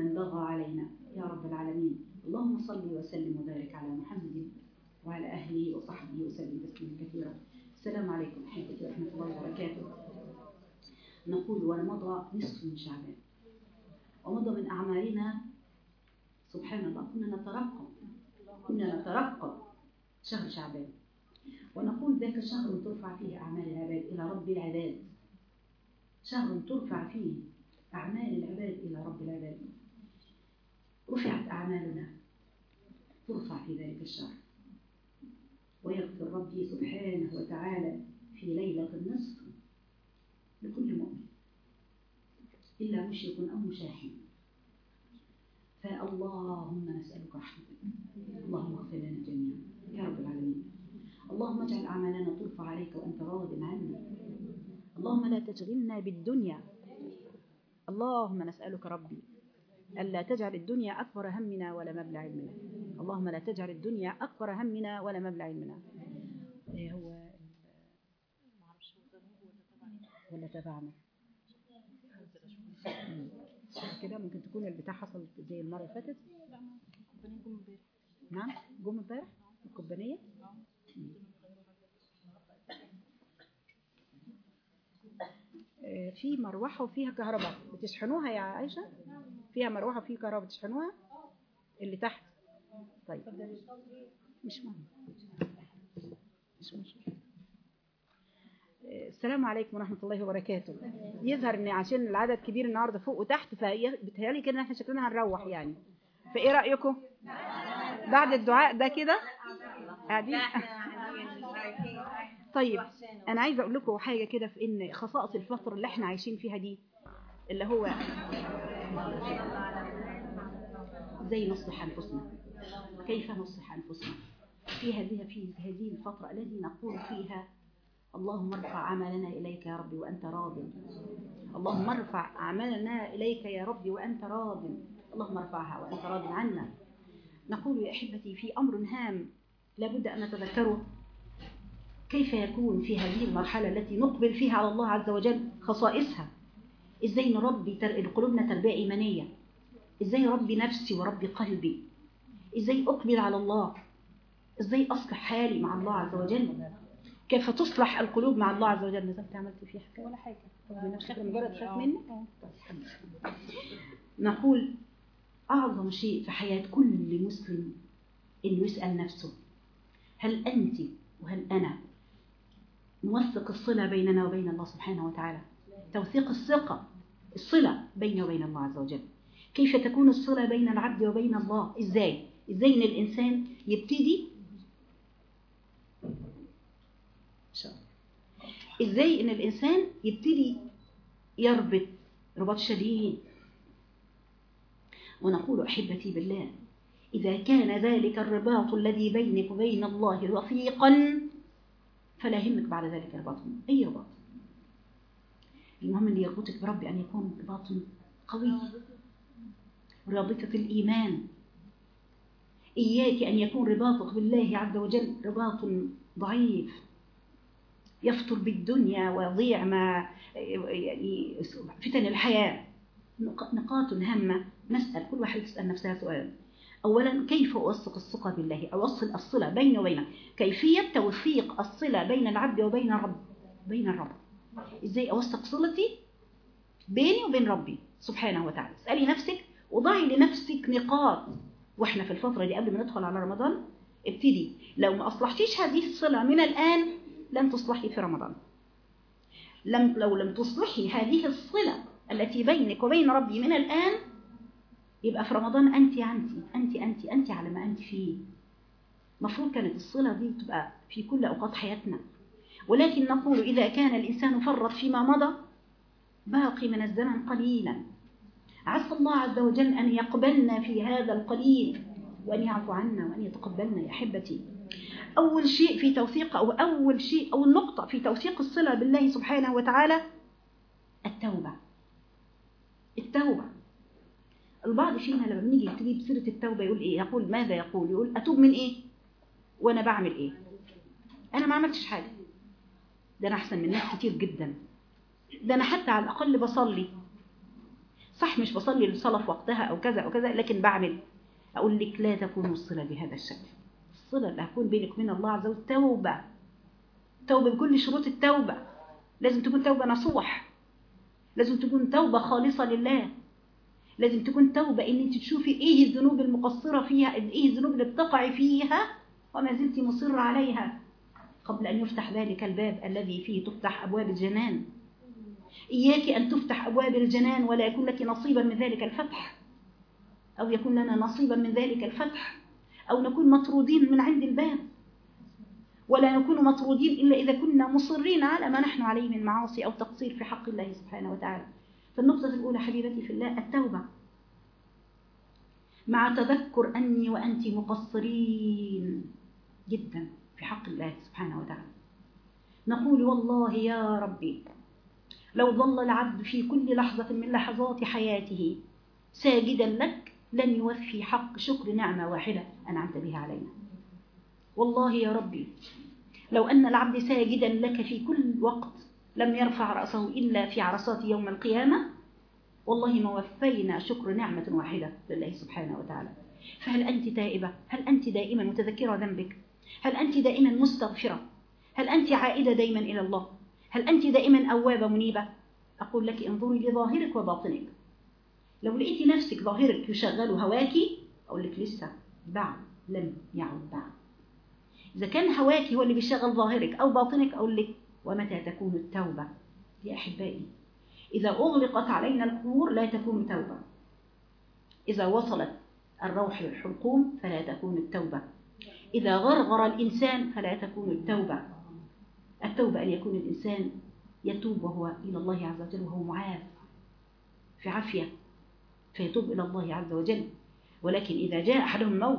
من بغى علينا. يا رب العالمين. اللهم صل وسلم وبارك على محمد وعلى أهله وصحبه وسلم تسليما كثيرا. السلام عليكم أحبتي ورحمة الله وبركاته. نقول ومضى نصف من شعبان. ومضى من أعمالنا سبحان الله. كنا نترقب. كنا نترقب شهر شعبان. ونقول ذاك شهر ترفع فيه أعمال العباد إلى رب العباد. شهر ترفع فيه أعمال العباد إلى رب العباد. رفعت أعمالنا. ترفع في ذلك الشهر ويغفر ربي سبحانه وتعالى في ليلة النصف لكل مؤمن إلا مشرك أو مشاحن. فاللهم نسألك رحمتك. اللهم اغفر لنا جميعا. يا رب العالمين. اللهم اجعل أعمالنا ترفع عليك وأنت راض عنا. اللهم لا تشغلنا بالدنيا. اللهم نسألك ربي ألا تجعل الدنيا أكبر همنا ولا مبلغ علمنا. اللهم لا تجعل الدنيا أكبر همنا ولا مبلغ علمنا. إيه هو؟ ولا تبعنا. كده ممكن تكون البتاع حصل زي المرة اللي فاتت. نعم؟ جم امبارح؟ الكوبانية. آه، في مروحة وفيها كهرباء. بتشحنوها يا عائشة؟ فيها مروحة وفيها كهرباء بتشحنوها؟ اللي تحت. طيب. مش مهم. مش مشكلة آه، السلام عليكم ورحمة الله وبركاته. يظهر إن عشان العدد كبير النهارده فوق وتحت فبتهيالي كده إن إحنا شكلنا هنروح يعني. فإيه رأيكم؟ بعد الدعاء ده كده؟ قاعدين؟ طيب أنا عايزة أقول لكم حاجة كده في إن خصائص الفترة اللي إحنا عايشين فيها دي اللي هو زي نصلح انفسنا كيف نصلح انفسنا في هذه في هذه الفترة التي نقول فيها اللهم ارفع عملنا إليك يا ربي وأنت راض. اللهم ارفع اعمالنا إليك يا ربي وأنت راض. اللهم ارفعها وأنت راض عنا. نقول يا أحبتي في أمر هام لابد أن نتذكره. كيف يكون في هذه المرحلة التي نقبل فيها على الله عز وجل خصائصها؟ إزاي نربي. قلوبنا تربية إيمانية؟ إزاي ربي نفسي وربي قلبي؟ إزاي أقبل على الله؟ إزاي أصلح حالي مع الله عز وجل؟ كيف تصلح القلوب مع الله عز وجل؟ نزلت عملت فيه حاجة ولا نفسك مجرد خاف منك؟ نقول أعظم شيء في حياة كل مسلم إنه يسأل نفسه هل أنت وهل أنا نوثق الصلة بيننا وبين الله سبحانه وتعالى؟ توثيق الثقة. الصلة بيني وبين الله عز وجل. كيف تكون الصلة بين العبد وبين الله؟ إزاي؟ إزاي إن الإنسان يبتدي؟ إزاي إن الإنسان يبتدي يربط رباط شديد ونقول أحبتي بالله إذا كان ذلك الرباط الذي بينك وبين الله وثيقا فلا يهمك بعد ذلك رباط أي رباط؟ المهم اللي يربطك بربي أن يكون رباط قوي. رابطة الإيمان. إياك أن يكون رباطك بالله عز وجل رباط ضعيف. يفطر بالدنيا ويضيع ما يعني فتن الحياة. نقاط هامة. نسأل كل واحد يسأل نفسها سؤال. أولا كيف أوثق الثقة بالله؟ أوصل الصلة بيني وبينه كيفية توثيق الصلة بين العبد وبين الرب؟ بين الرب. إزاي أوثق صلتي بيني وبين ربي سبحانه وتعالى. اسألي نفسك وضعي لنفسك نقاط. وإحنا في الفترة دي قبل ما ندخل على رمضان ابتدي. لو ما أصلحتيش هذه الصلة من الآن لن تصلحي في رمضان. لم لو لم تصلحي هذه الصلة التي بينك وبين ربي من الآن يبقى في رمضان أنت أنت أنت أنت أنت على ما أنت فيه. مفروض كانت الصلة دي تبقى في كل أوقات حياتنا. ولكن نقول إذا كان الإنسان فرط فيما مضى باقي من الزمن قليلا. عسى الله عز وجل أن يقبلنا في هذا القليل وأن يعفو عنا وأن يتقبلنا يا أحبتي. أول شيء في توثيق أو أول شيء أو النقطة في توثيق الصلة بالله سبحانه وتعالى التوبة. التوبة. البعض فينا لما بنيجي تجيب سيرة التوبة يقول إيه؟ يقول ماذا يقول؟ يقول أتوب من إيه؟ وأنا بعمل إيه؟ أنا ما عملتش حاجة. ده أنا أحسن من ناس كتير جدا. ده أنا حتى على الأقل بصلي. صح مش بصلي الصلاة في وقتها أو كذا أو كذا لكن بعمل. أقول لك لا تكون الصلة بهذا الشكل. الصلة اللي هتكون بينك وبين الله عز وجل توبة. توبة بكل شروط التوبة. لازم تكون توبة نصوح. لازم تكون توبة خالصة لله. لازم تكون توبة إن أنت تشوفي إيه الذنوب المقصرة فيها إيه الذنوب اللي بتقعي فيها. وما زلت مصرة عليها. قبل أن يفتح ذلك الباب الذي فيه تفتح أبواب الجنان. إياك أن تفتح أبواب الجنان ولا يكون لك نصيبا من ذلك الفتح. أو يكون لنا نصيبا من ذلك الفتح. أو نكون مطرودين من عند الباب. ولا نكون مطرودين إلا إذا كنا مصرين على ما نحن عليه من معاصي أو تقصير في حق الله سبحانه وتعالى. فالنقطة الأولى حبيبتي في الله التوبة. مع تذكر أني وأنت مقصرين جدا. في حق الله سبحانه وتعالى نقول والله يا ربي لو ظل العبد في كل لحظة من لحظات حياته ساجدا لك لن يوفي حق شكر نعمة واحدة أنعمت بها علينا والله يا ربي لو أن العبد ساجدا لك في كل وقت لم يرفع رأسه إلا في عرصات يوم القيامة والله ما وفينا شكر نعمة واحدة لله سبحانه وتعالى فهل أنت تائبة؟ هل أنت دائما متذكرة ذنبك؟ هل أنت دائما مستغفرة؟ هل أنت عائدة دائما إلى الله؟ هل أنت دائما أوابة منيبة؟ أقول لك انظري لظاهرك وباطنك لو لقيتي نفسك ظاهرك يشغل هواك أقول لك لسه بعد لم يعد بعد إذا كان هواك هو اللي بيشغل ظاهرك أو باطنك أقول لك ومتى تكون التوبة يا أحبائي إذا أغلقت علينا القبور لا تكون توبة إذا وصلت الروح للحلقوم فلا تكون التوبة إذا غرغر الإنسان فلا تكون التوبة. التوبة أن يكون الإنسان يتوب وهو إلى الله عز وجل وهو معاف في عافية فيتوب إلى الله عز وجل. ولكن إذا جاء أحدهم الموت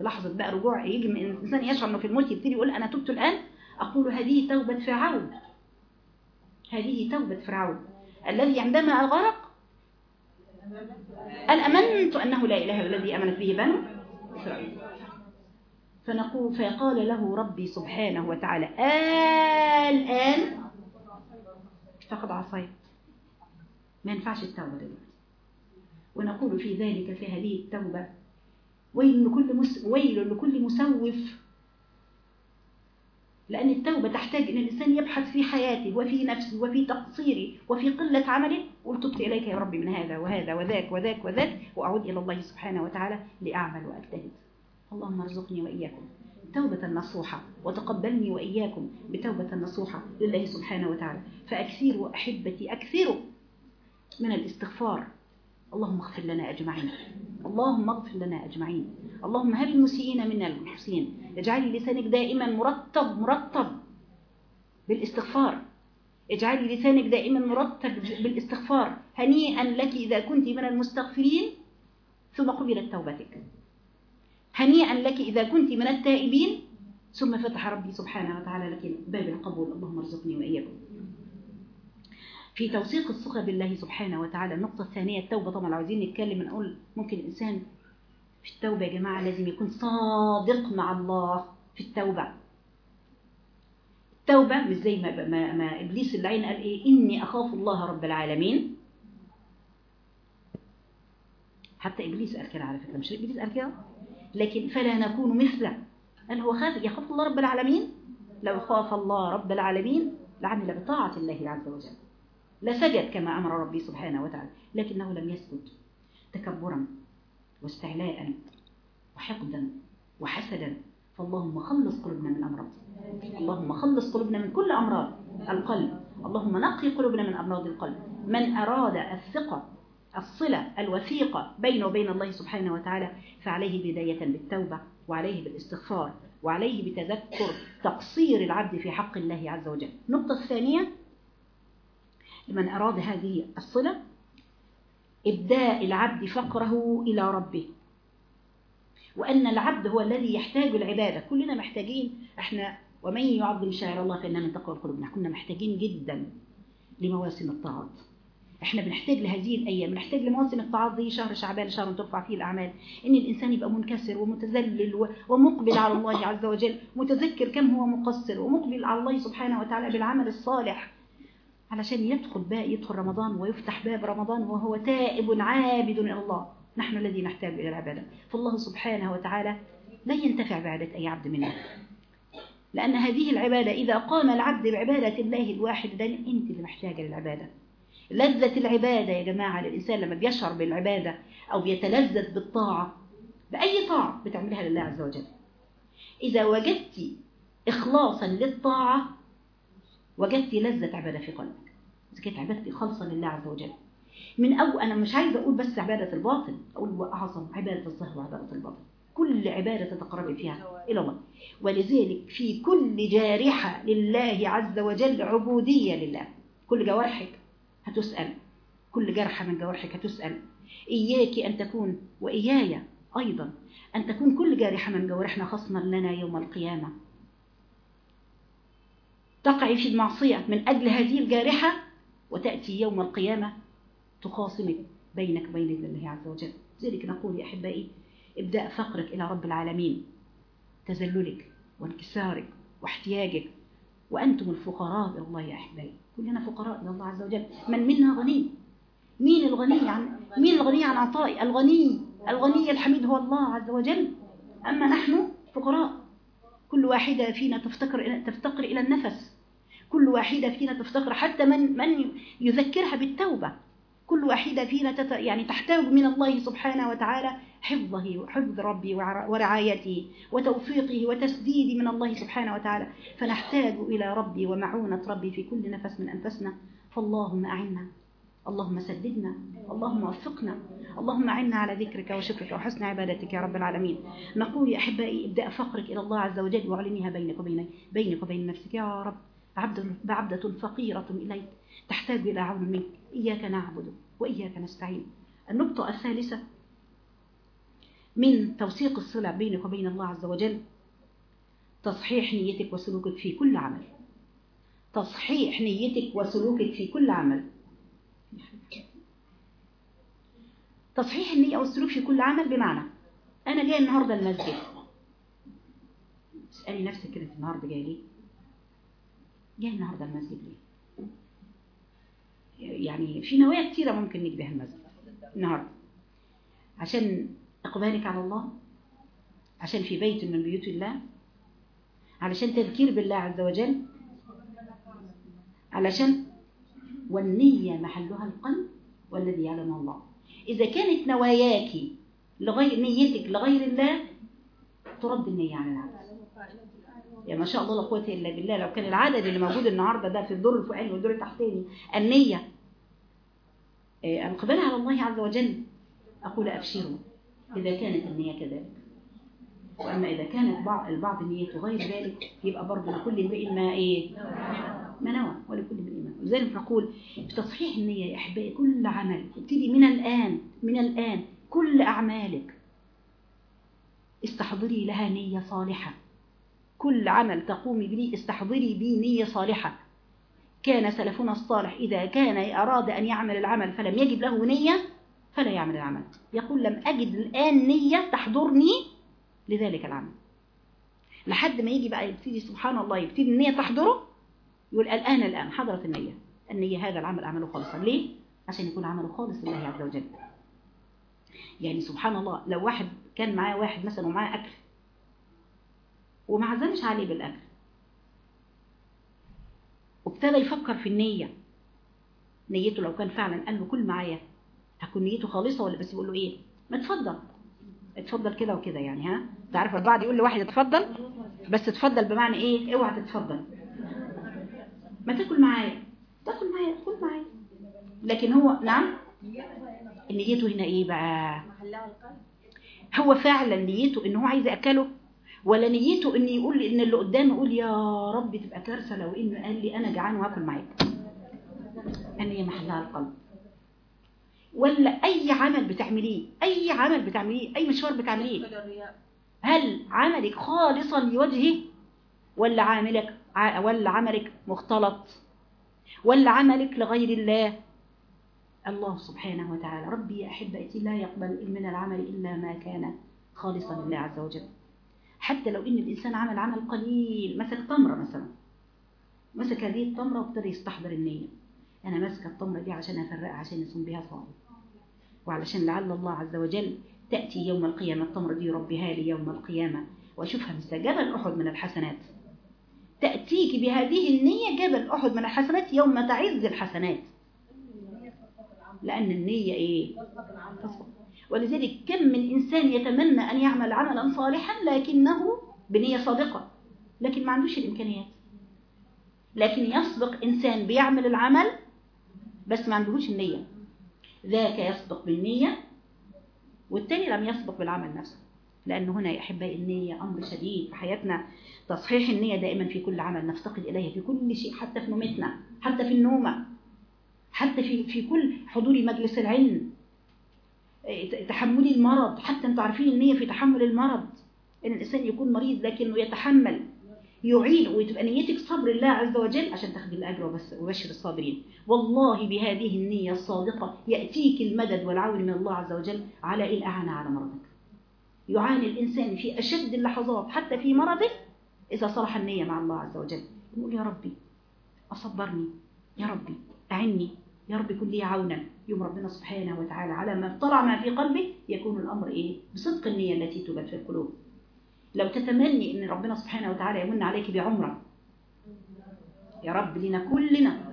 لحظة بقى رجوع يجي الإنسان يشعر أنه في الموت يبتدي يقول أنا تبت الآن أقول هذه توبة فرعون. هذه توبة فرعون. الذي عندما غرق قال أمنت أنه لا إله إلا الذي أمنت به بنو إسرائيل. فنقول فقال له ربي سبحانه وتعالى الآن فقد عصيت. ما ينفعش التوبة دلوقتي. ونقول في ذلك في هذه التوبة ويل لكل مس... ويل لكل مسوف. لأن التوبة تحتاج أن الإنسان يبحث في حياته وفي نفسه وفي تقصيره وفي قلة عمله وتبت إليك يا ربي من هذا وهذا وذاك وذاك وذاك وأعود إلى الله سبحانه وتعالى لأعمل وأجتهد. اللهم ارزقني وإياكم توبة نصوحة وتقبلني وإياكم بتوبة نصوحة لله سبحانه وتعالى. فأكثروا أحبتي أكثروا من الاستغفار. اللهم اغفر لنا أجمعين. اللهم اغفر لنا أجمعين. اللهم هب المسيئين منا المحسنين. اجعلي لسانك دائما مرتب مرتب بالاستغفار. اجعلي لسانك دائما مرتب بالاستغفار. هنيئا لك إذا كنت من المستغفرين. ثم قبلت توبتك. هنيئا لك إذا كنت من التائبين ثم فتح ربي سبحانه وتعالى لك باب القبول. اللهم ارزقني وإياكم. في توثيق الثقة بالله سبحانه وتعالى النقطة الثانية التوبة. طبعا لو عايزين نتكلم نقول ممكن الإنسان في التوبة يا جماعة لازم يكون صادق مع الله في التوبة. التوبة مش زي ما, ما, ما إبليس اللعين قال إيه؟ إني أخاف الله رب العالمين. حتى إبليس قال كده على فكرة مش إبليس قال كده؟ لكن فلا نكون مثله. قال هو خاف يخاف الله رب العالمين؟ لو خاف الله رب العالمين لعمل بطاعة الله عز وجل. لسجد كما أمر ربي سبحانه وتعالى لكنه لم يسجد. تكبرا واستعلاء وحقدا وحسدا. فاللهم خلص قلوبنا من أمراض اللهم خلص قلوبنا من كل أمراض القلب. اللهم نقي قلوبنا من أمراض القلب. من أراد الثقة الصلة الوثيقة بينه وبين الله سبحانه وتعالى فعليه بداية بالتوبة وعليه بالاستغفار وعليه بتذكر تقصير العبد في حق الله عز وجل. النقطة الثانية لمن أراد هذه الصلة إبداء العبد فقره إلى ربه. وأن العبد هو الذي يحتاج العبادة. كلنا محتاجين إحنا ومن يعظم شعر الله فإنها من تقوى كنا محتاجين جدا لمواسم الطاعات إحنا بنحتاج لهذه الأيام بنحتاج لمواسم الطاعات دي شهر شعبان شهر ترفع فيه الأعمال. إن الإنسان يبقى منكسر ومتذلل ومقبل على الله عز وجل متذكر كم هو مقصر ومقبل على الله سبحانه وتعالى بالعمل الصالح علشان يدخل بقى يدخل رمضان ويفتح باب رمضان وهو تائب عابد إلى الله. نحن الذي نحتاج إلى العبادة. فالله سبحانه وتعالى لا ينتفع بعبادة أي عبد منا لأن هذه العبادة إذا قام العبد بعبادة الله الواحد ده أنت اللي محتاجة للعبادة. لذة العبادة يا جماعة للإنسان لما بيشعر بالعبادة أو بيتلذذ بالطاعة بأي طاعة بتعملها لله عز وجل. إذا وجدت إخلاصا للطاعة وجدت لذة عبادة في قلبك. إذا كانت عبادتي خالصة لله عز وجل. من أول أنا مش عايزة أقول بس عبادة الباطن أقول وأعظم عبادة الظهر وعبادة الباطن. كل عبادة تتقرب فيها إلى الله. ولذلك في كل جارحة لله عز وجل عبودية لله. كل جوارحك هتسأل. كل جرحة من جوارحك هتسأل. إياك أن تكون وإياي أيضا أن تكون كل جارحة من جوارحنا خصما لنا يوم القيامة. تقعي في المعصية من أجل هذه الجارحة وتأتي يوم القيامة تخاصمك بينك وبين الله عز وجل. لذلك نقول يا أحبائي ابدأ فقرك إلى رب العالمين. تذللك وانكسارك واحتياجك وأنتم الفقراء إلى الله يا أحبائي. كلنا فقراء إلى الله عز وجل. من منا غني؟ مين الغني عن مين الغني عن عطاء الغني الغني الحميد هو الله عز وجل. أما نحن فقراء. كل واحدة فينا تفتقر تفتقر إلى النفس. كل واحدة فينا تفتقر. حتى من من يذكرها بالتوبة. كل واحدة فينا يعني تحتاج من الله سبحانه وتعالى حفظه وحفظ ربي ورعايته وتوفيقه وتسديد من الله سبحانه وتعالى. فنحتاج إلى ربي ومعونة ربي في كل نفس من أنفسنا. فاللهم أعنا. اللهم سددنا. اللهم وفقنا. اللهم أعنا على ذكرك وشكرك وحسن عبادتك يا رب العالمين. نقول يا أحبائي ابدأ فقرك إلى الله عز وجل واعلنيها بينك وبين بينك وبين نفسك. يا رب عبد بعبدة فقيرة إليك. تحتاج إلى عون منك. إياك نعبد وإياك نستعين. النقطة الثالثة من توثيق الصلة بينك وبين الله عز وجل تصحيح نيتك وسلوكك في كل عمل. تصحيح نيتك وسلوكك في كل عمل. تصحيح النية والسلوك في كل عمل بمعنى أنا جاي النهاردة المسجد. اسألي نفسك كده النهاردة جاي ليه؟ جاي النهاردة المسجد ليه؟ يعني في نوايا كتيرة ممكن نيجي بها المسجد. النهاردة. عشان إقبالك على الله عشان في بيت من بيوت الله علشان تذكير بالله عز وجل علشان والنية محلها القلب والذي يعلم الله. إذا كانت نواياك لغير نيتك لغير الله ترد النية عن العبد. يا ما شاء الله لا قوة إلا بالله. لو كان العدد اللي موجود النهاردة ده في الدور الفوقاني والدور التحتاني النية القبال على الله عز وجل أقول أبشروا إذا كانت النية كذلك. وأما إذا كانت بعض البعض نيته غير ذلك يبقى برضه لكل امرئ ما إيه؟ ما نوى ولكل امرئ ما لذلك نقول في تصحيح النية يا أحبائي كل عمل. ابتدي من الآن من الآن كل أعمالك. استحضري لها نية صالحة. كل عمل تقومي به استحضري به نية صالحة. كان سلفنا الصالح إذا كان أراد أن يعمل العمل فلم يجد له نية فلا يعمل العمل. يقول لم أجد الآن نية تحضرني لذلك العمل. لحد ما يجي بقى يبتدي سبحان الله يبتدي النية تحضره يقول الآن الآن حضرت النية. النية هذا العمل أعمله خالصا. ليه؟ عشان يكون عمله خالص لله عز وجل. يعني سبحان الله لو واحد كان معاه واحد مثلا ومعاه أكل وما عزمش عليه بالأكل وابتدى يفكر في النية نيته لو كان فعلا قال له كل معايا. هتكون نيته خالصة ولا بس يقول له إيه؟ ما تفضل اتفضل كده وكده يعني ها؟ تعرف البعض يقول لواحد اتفضل؟ بس اتفضل بمعنى إيه؟ أوعى تتفضل. ما تاكل معايا. تاكل معايا كل معايا. لكن هو نعم؟ نيته هنا إيه بقى؟ هو فعلا نيته إن هو عايز يأكله؟ ولا نيته إن يقول إن اللي قدامه يقول يا رب تبقى كارثة لو ان قال لي أنا جعان وهاكل معاك؟ النيه محلها القلب. ولا أي عمل بتعمليه أي عمل بتعمليه أي مشوار بتعمليه. هل عملك خالصا لوجهه ولا عاملك ولا عملك مختلط؟ ولا عملك لغير الله؟ الله سبحانه وتعالى ربي يا أحبتي لا يقبل من العمل إلا ما كان خالصا لله عز وجل. حتى لو إن الإنسان عمل عمل قليل مسك تمرة مثلا. مسك هذه التمرة وابتدى يستحضر النية. أنا ماسكة التمرة دي عشان أفرقها عشان يصوم بها صائم. وعلشان لعل الله عز وجل تأتي يوم القيامة التمرة دي يربيها لي يوم القيامة. وأشوفها جبل أحد من الحسنات. تأتيك بهذه النية جبل أحد من الحسنات يوم تعز الحسنات. لأن النية إيه؟ ولذلك كم من إنسان يتمنى أن يعمل عملا صالحا لكنه بنية صادقة. لكن ما عندوش الإمكانيات. لكن يسبق إنسان بيعمل العمل بس ما عندهوش النية. ذاك يسبق بالنية والتاني لم يسبق بالعمل نفسه لأن هنا يا أحبائي النية أمر شديد في حياتنا. تصحيح النية دائما في كل عمل نفتقد إليها في كل شيء حتى في نومتنا حتى في النومة حتى في في كل حضور مجلس العلم. تحمل المرض حتى أنتوا عارفين النية في تحمل المرض. إن الإنسان يكون مريض لكنه يتحمل. يعين وتبقى نيتك صبر الله عز وجل عشان تاخذ الأجر وبس وبشر الصابرين. والله بهذه النية الصادقة يأتيك المدد والعون من الله عز وجل على الأعانة على مرضك. يعاني الإنسان في أشد اللحظات حتى في مرضه إذا صلح النية مع الله عز وجل. يقول يا ربي أصبرني. يا ربي أعني. يا رب كن لي عونا. يوم ربنا سبحانه وتعالى على ما اطلع ما في قلبه يكون الأمر إيه؟ بصدق النية التي تبت في القلوب. لو تتمني أن ربنا سبحانه وتعالى يمن عليك بعمرة يا رب لنا كلنا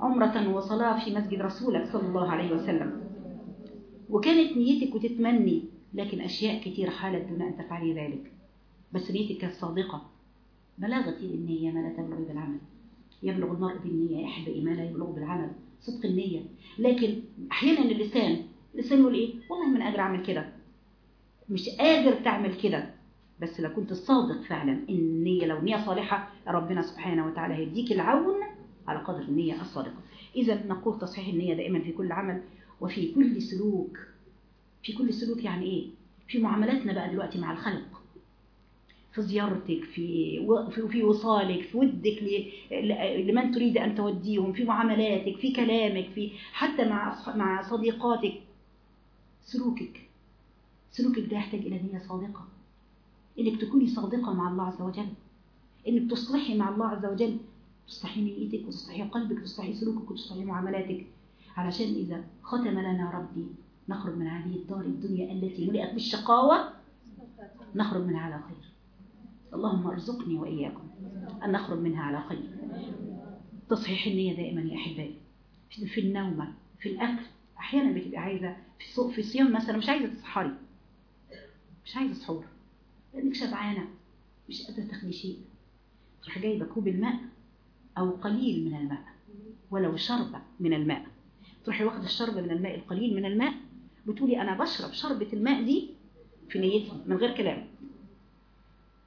عمرة وصلاة في مسجد رسولك صلى الله عليه وسلم. وكانت نيتك وتتمني لكن أشياء كثيرة حالت دون أن تفعلي ذلك. بس نيتك كانت صادقة بلغتي النية ما لا تبلغ بالعمل. يبلغ المرء بالنية يحب ما لا يبلغ بالعمل. صدق النية. لكن أحيانا اللسان اللسان يقول إيه والله من قادر أعمل كده. مش قادر تعمل كده. بس لو كنت صادق فعلا إن النية لو نية صالحة ربنا سبحانه وتعالى هيديك العون على قدر النية الصادقة. إذا نقول تصحيح النية دائما في كل عمل وفي كل سلوك. في كل سلوك يعني إيه؟ في معاملاتنا بقى دلوقتي مع الخلق. في زيارتك في في وصالك في ودك لمن تريد أن توديهم في معاملاتك في كلامك في حتى مع مع صديقاتك. سلوكك. سلوكك ده يحتاج إلى نية صادقة. إنك تكوني صادقة مع الله عز وجل. إنك تصلحي مع الله عز وجل. تصلحي نيتك وتصلحي قلبك وتصلحي سلوكك وتصلحي معاملاتك. علشان إذا ختم لنا ربي نخرج من هذه الدار الدنيا التي ملئت بالشقاوة نخرج منها على خير. اللهم ارزقني وإياكم أن نخرج منها على خير. تصحيح النية دائما يا أحبائي. في النوم في الأكل أحيانا بتبقى عايزة في صيام مثلا مش عايزة تسحري. مش عايزة سحور لأنك شبعانة مش قادرة تاخدي شيء. تروح جايبة كوب الماء أو قليل من الماء ولو شربة من الماء. تروحي واخدة الشربة من الماء القليل من الماء بتقولي أنا بشرب شربة الماء دي في نيتي من غير كلام.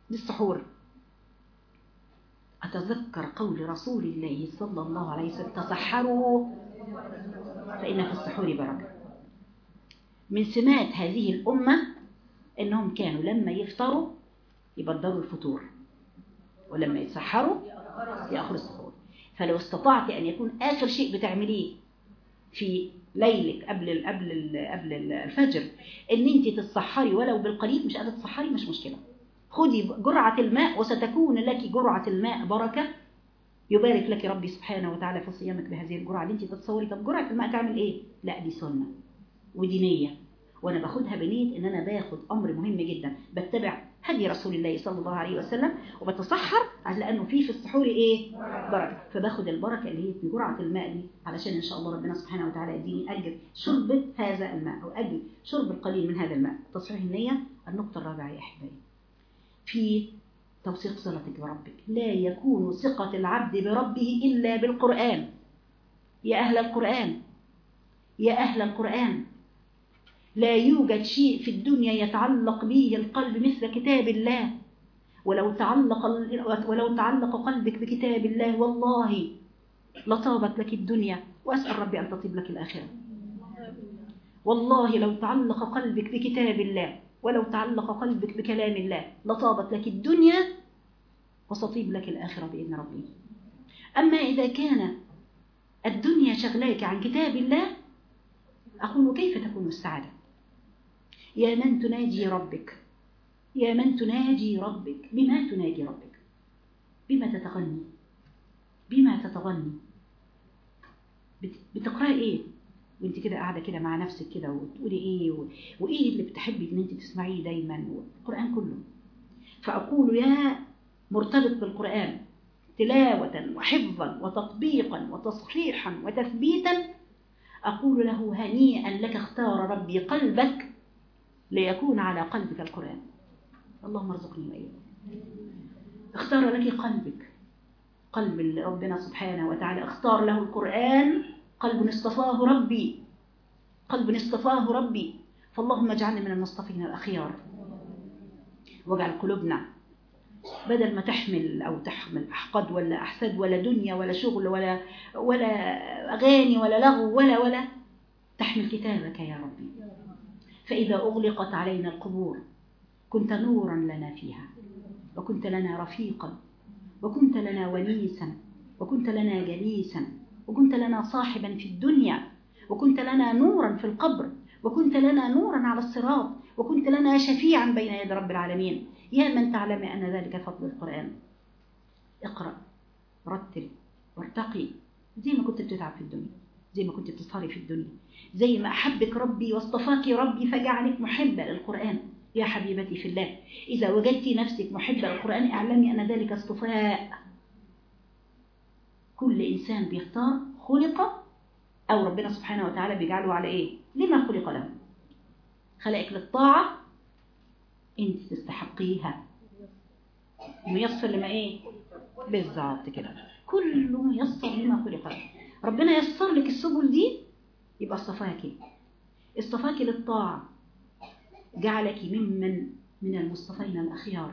دي السحور. أتذكر قول رسول الله صلى الله عليه وسلم تصحروا فإن في السحور بركة. من سمات هذه الأمة إنهم كانوا لما يفطروا يبدروا الفطور ولما يتسحروا يأخروا السحور. فلو استطعت أن يكون آخر شيء بتعمليه في ليلك قبل قبل قبل الفجر إن أنت تتسحري ولو بالقليل مش قادرة تتسحري مش مشكلة. خدي جرعة الماء وستكون لك جرعة الماء بركة. يبارك لك ربي سبحانه وتعالى في صيامك بهذه الجرعة اللي أنت تتصوري. طب جرعة الماء تعمل إيه؟ لا دي سنة ودي نيه وأنا باخدها بنية إن أنا باخد أمر مهم جدا. بتبع هدي رسول الله صلى الله عليه وسلم وبتسحر لأنه في في السحور إيه؟ بركة. فباخد البركة اللي هي في جرعه الماء دي علشان إن شاء الله ربنا سبحانه وتعالى يديني أجر شرب هذا الماء أو أجر شرب القليل من هذا الماء. تصحيح النية النقطة الرابعة يا أحبائي. في توثيق صلتك بربك. لا يكون ثقة العبد بربه إلا بالقرآن. يا أهل القرآن. يا أهل القرآن. لا يوجد شيء في الدنيا يتعلق به القلب مثل كتاب الله. ولو تعلق ولو تعلق قلبك بكتاب الله والله لطابت لك الدنيا. وأسأل ربي أن تطيب لك الآخرة. والله لو تعلق قلبك بكتاب الله ولو تعلق قلبك بكلام الله لطابت لك الدنيا وستطيب لك الآخرة بإذن ربي. أما إذا كان الدنيا شغلاك عن كتاب الله أقول كيف تكون السعادة؟ يا من تناجي ربك؟ يا من تناجي ربك؟ بما تناجي ربك. بما تتغني. بما تتغني. بت- بتقرأي إيه؟ وأنت كده قاعدة كده مع نفسك كده وتقولي إيه و... وإيه اللي بتحبي إن أنت تسمعيه دايما؟ القران كله. فأقول يا مرتبط بالقرآن تلاوة وحفظا وتطبيقا وتصحيحا وتثبيتا أقول له هنيئا لك اختار ربي قلبك ليكون على قلبك القرآن. اللهم ارزقني وإياك. اختار لك قلبك. قلب ربنا سبحانه وتعالى. اختار له القرآن. قلب اصطفاه ربي. قلب اصطفاه ربي. فاللهم اجعلنا من المصطفين الأخيار. واجعل قلوبنا بدل ما تحمل أو تحمل أحقاد ولا أحساد ولا دنيا ولا شغل ولا ولا أغاني ولا لغو ولا ولا تحمل كتابك يا ربي. فإذا أغلقت علينا القبور كنت نورا لنا فيها وكنت لنا رفيقا وكنت لنا ونيسا وكنت لنا جليسا وكنت لنا صاحبا في الدنيا وكنت لنا نورا في القبر وكنت لنا نورا على الصراط وكنت لنا شفيعا بين يدي رب العالمين. يا من تعلم أن ذلك فضل القرآن. اقرأ رتل وارتقي زي ما كنت بتتعب في الدنيا. زي ما كنت بتسهري في الدنيا. زي ما أحبك ربي واصطفاك ربي فجعلك محبة للقرآن. يا حبيبتي في الله إذا وجدت نفسك محبة للقرآن اعلمي أن ذلك اصطفاء. كل إنسان بيختار خلق أو ربنا سبحانه وتعالى بيجعله على إيه؟ لما خلق له. خلقك للطاعة أنت تستحقيها. ميسر لما إيه؟ بالظبط كده. كله ميسر لما خلق له. ربنا يسر لك السبل دي يبقى اصطفاكي. اصطفاكي للطاعة. جعلك ممن من المصطفين الأخيار.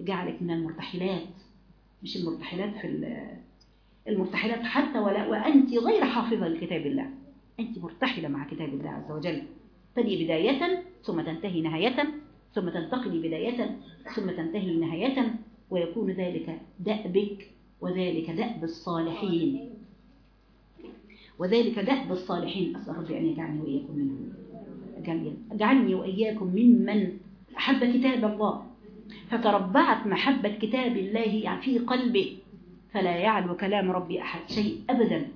جعلك من المرتحلات. مش المرتحلات في ال- المرتحلات حتى ولا وأنت غير حافظة لكتاب الله. أنت مرتحلة مع كتاب الله عز وجل. تبدي بداية ثم تنتهي نهاية ثم تنتقلي بداية ثم تنتهي نهاية ويكون ذلك دأبك وذلك دأب الصالحين. وذلك دأب الصالحين. أسأل ربي أن يجعلني وإياكم منهم اجعلني وإياكم ممن أحب كتاب الله. فتربعت محبة كتاب الله في قلبه فلا يعلو كلام ربي أحد شيء أبدا.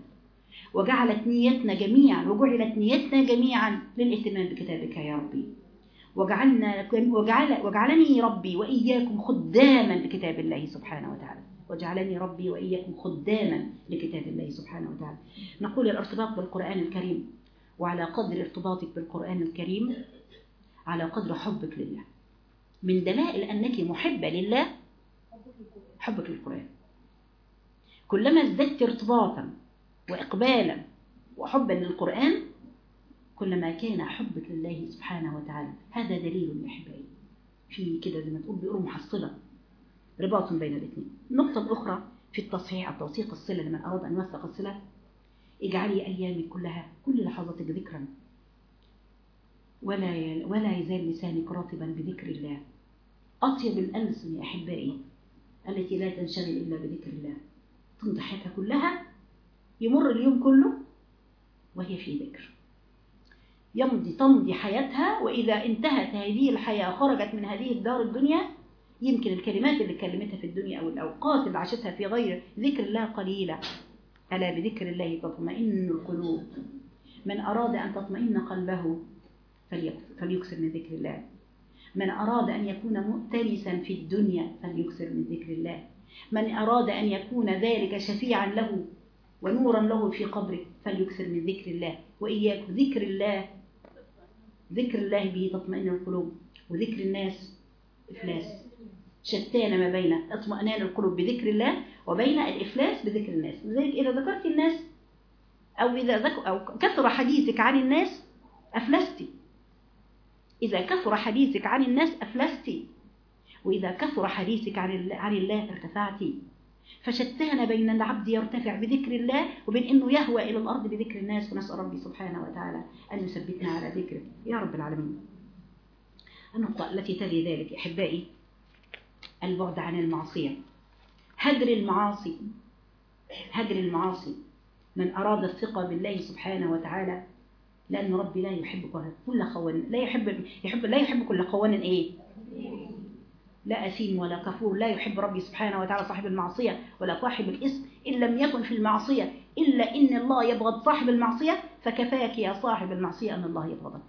وجعلت نيتنا جميعا وجعلت نيتنا جميعا للاهتمام بكتابك يا ربي. وجعلنا وجعل وجعلني ربي وإياكم خداما لكتاب الله سبحانه وتعالى. وجعلني ربي وإياكم خداما لكتاب الله سبحانه وتعالى. نقول الارتباط بالقرآن الكريم وعلى قدر ارتباطك بالقرآن الكريم على قدر حبك لله. من دلائل أنك محبة لله حبك للقرآن. كلما ازددت ارتباطا وإقبالا وحبا للقرآن كلما كان حبك لله سبحانه وتعالى. هذا دليل يا في كده زي ما تقول بيقولوا محصلة. رباط بين الاثنين. النقطة الأخرى في التصحيح أو توثيق الصلة لمن أراد أن يوثق الصلة اجعلي أيامك كلها كل لحظتك ذكرا. ولا ولا يزال لسانك رطبا بذكر الله. أطيب الألسن يا أحبائي التي لا تنشغل إلا بذكر الله. تمضي حياتها كلها يمر اليوم كله وهي في ذكر. يمضي تمضي حياتها وإذا انتهت هذه الحياة خرجت من هذه الدار الدنيا يمكن الكلمات اللي كلمتها في الدنيا أو الأوقات اللي عاشتها في غير ذكر الله قليلة ألا بذكر الله تطمئن القلوب. من أراد أن تطمئن قلبه فليكثر- من ذكر الله. من أراد أن يكون مؤتنسا في الدنيا فليكثر من ذكر الله. من أراد أن يكون ذلك شفيعا له ونورا له في قبره فليكثر من ذكر الله. وإياك ذكر الله ذكر الله به تطمئن القلوب. وذكر الناس إفلاس. شتان ما بين اطمئنان القلوب بذكر الله وبين الإفلاس بذكر الناس. لذلك إذا ذكرت الناس أو إذا ذك أو كثر حديثك عن الناس أفلستي. إذا كثر حديثك عن الناس أفلستي. وإذا كثر حديثك عن عن الله ارتفعتي. فشتان بين العبد يرتفع بذكر الله وبين أنه يهوى إلى الأرض بذكر الناس. ونسأل ربي سبحانه وتعالى أن يثبتنا على ذكره. يا رب العالمين. النقطة التي تلي ذلك أحبائي البعد عن المعصية. هجر المعاصي هجر المعاصي. من أراد الثقة بالله سبحانه وتعالى لأن ربي لا يحب كل خوان لا يحب يحب لا يحب كل خوان إيه؟ لا أثيم ولا كفور. لا يحب ربي سبحانه وتعالى صاحب المعصية ولا صاحب الإثم. إن لم يكن في المعصية إلا إن الله يبغض صاحب المعصية فكفاك يا صاحب المعصية أن الله يبغضك.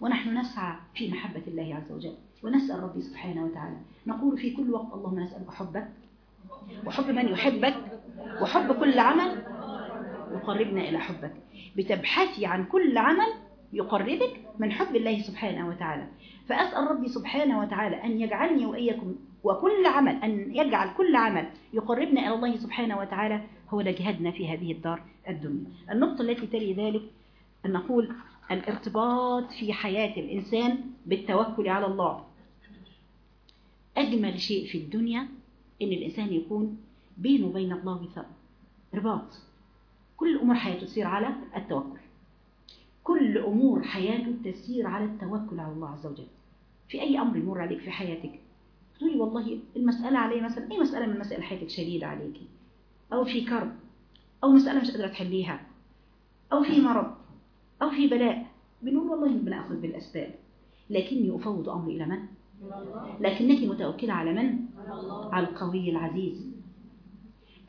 ونحن نسعى في محبة الله عز وجل. ونسأل ربي سبحانه وتعالى. نقول في كل وقت اللهم نسألك حبك وحب من يحبك وحب كل عمل يقربنا إلى حبك. بتبحثي عن كل عمل يقربك من حب الله سبحانه وتعالى. فأسأل ربي سبحانه وتعالى أن يجعلني وإياكم وكل عمل أن يجعل كل عمل يقربنا إلى الله سبحانه وتعالى هو لجهدنا في هذه الدار الدنيا. النقطة التي تلي ذلك أن نقول الارتباط في حياة الإنسان بالتوكل على الله. أجمل شيء في الدنيا إن الإنسان يكون بينه وبين الله وثاق رباط. كل أمور حياته تسير على التوكل. كل أمور حياته تسير على التوكل على الله عز وجل. في أي أمر يمر عليك في حياتك؟ تقولي والله المسألة علي مثلا أي مسألة من مسائل حياتك شديدة عليك؟ أو في كرب أو مسألة مش قادرة تحليها أو في مرض أو في بلاء. بنقول والله بنأخذ بالأسباب. لكني أفوض أمري إلى من؟ لكنك متوكلة على من؟ على القوي العزيز.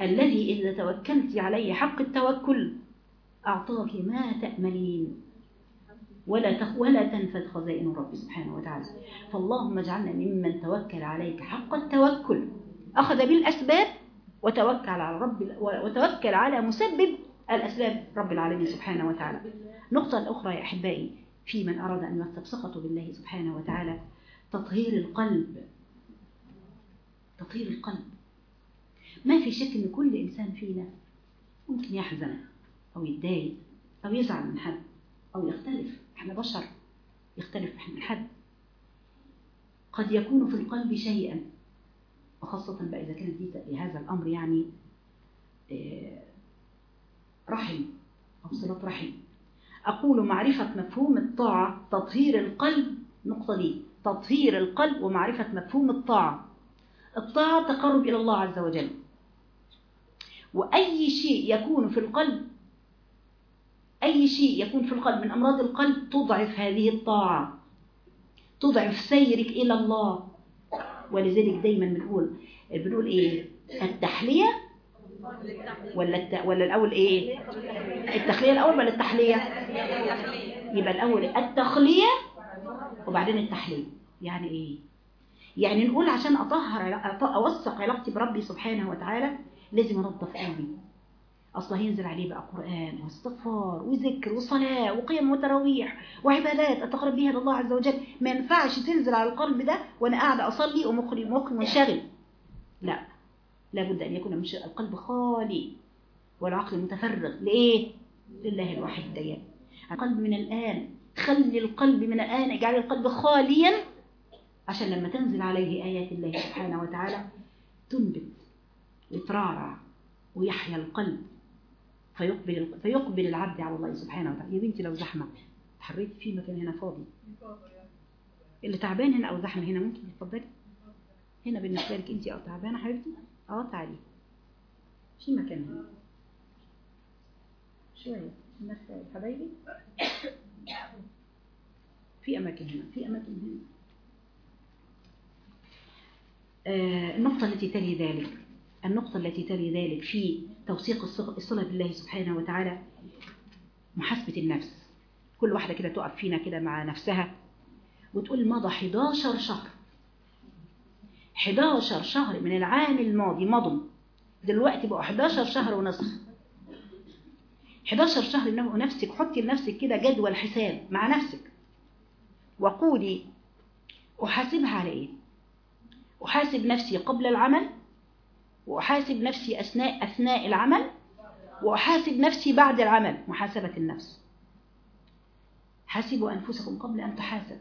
الذي إذا توكلت عليه حق التوكل أعطاك ما تأملين. ولا ولا تنفذ خزائن ربي سبحانه وتعالى. فاللهم اجعلنا ممن توكل عليك حق التوكل. أخذ بالأسباب وتوكل على رب وتوكل على مسبب الأسباب رب العالمين سبحانه وتعالى. نقطة أخرى يا أحبائي في من أراد أن يستبسقه بالله سبحانه وتعالى تطهير القلب. تطهير القلب. ما في شك أن كل إنسان فينا ممكن يحزن أو يتضايق أو يزعل من حد أو يختلف. إحنا بشر يختلف من حد. قد يكون في القلب شيئا وخاصة بقى إذا كانت دي هذا الأمر يعني رحم أو صلة رحم. أقول معرفة مفهوم الطاعة تطهير القلب نقطة دي تطهير القلب ومعرفة مفهوم الطاعة. الطاعة تقرب إلى الله عز وجل. وأي شيء يكون في القلب أي شيء يكون في القلب من أمراض القلب تضعف هذه الطاعة. تضعف سيرك إلى الله. ولذلك دايما بنقول بنقول إيه؟ التحلية ولا الت... ولا الأول إيه؟ التخلية الأول ولا التحلية؟ يبقى الأول التخلية وبعدين التحلية يعني إيه؟ يعني نقول عشان أطهر أوثق علاقتي بربي سبحانه وتعالى لازم أنظف قلبي. أصلا هينزل عليه بقى قرآن واستغفار وذكر وصلاة وقيم وتراويح وعبادات أتقرب بها لله عز وجل. ما ينفعش تنزل على القلب ده وأنا قاعدة أصلي ومخي مخي منشغل. لا. لابد أن يكون القلب خالي والعقل متفرغ. لإيه؟ لله الواحد الديان. القلب من الآن خلي القلب من الآن اجعل القلب خاليا. عشان لما تنزل عليه آيات الله سبحانه وتعالى تنبت وترعرع ويحيا القلب. فيقبل فيقبل العبد على الله سبحانه وتعالى. يا بنتي لو زحمة تحريتي في مكان هنا فاضي. اللي تعبان هنا أو زحمة هنا ممكن؟ تفضلي هنا بالنسبة لك انت أو تعبانة حبيبتي؟ أه تعالي. في مكان هنا. شوية. الناس حبايبي. في أماكن هنا في أماكن هنا. آه النقطة التي تلي ذلك النقطة التي تلي ذلك في توثيق الصلة بالله سبحانه وتعالى محاسبة النفس. كل واحدة كده تقف فينا كده مع نفسها وتقول مضى 11 شهر. 11 شهر من العام الماضي مضوا دلوقتي بقوا 11 شهر ونصف. 11 شهر نفسك حطي لنفسك كده جدول حساب مع نفسك. وقولي أحاسبها على إيه؟ أحاسب نفسي قبل العمل وأحاسب نفسي أثناء أثناء العمل وأحاسب نفسي بعد العمل. محاسبة النفس. حاسبوا أنفسكم قبل أن تحاسب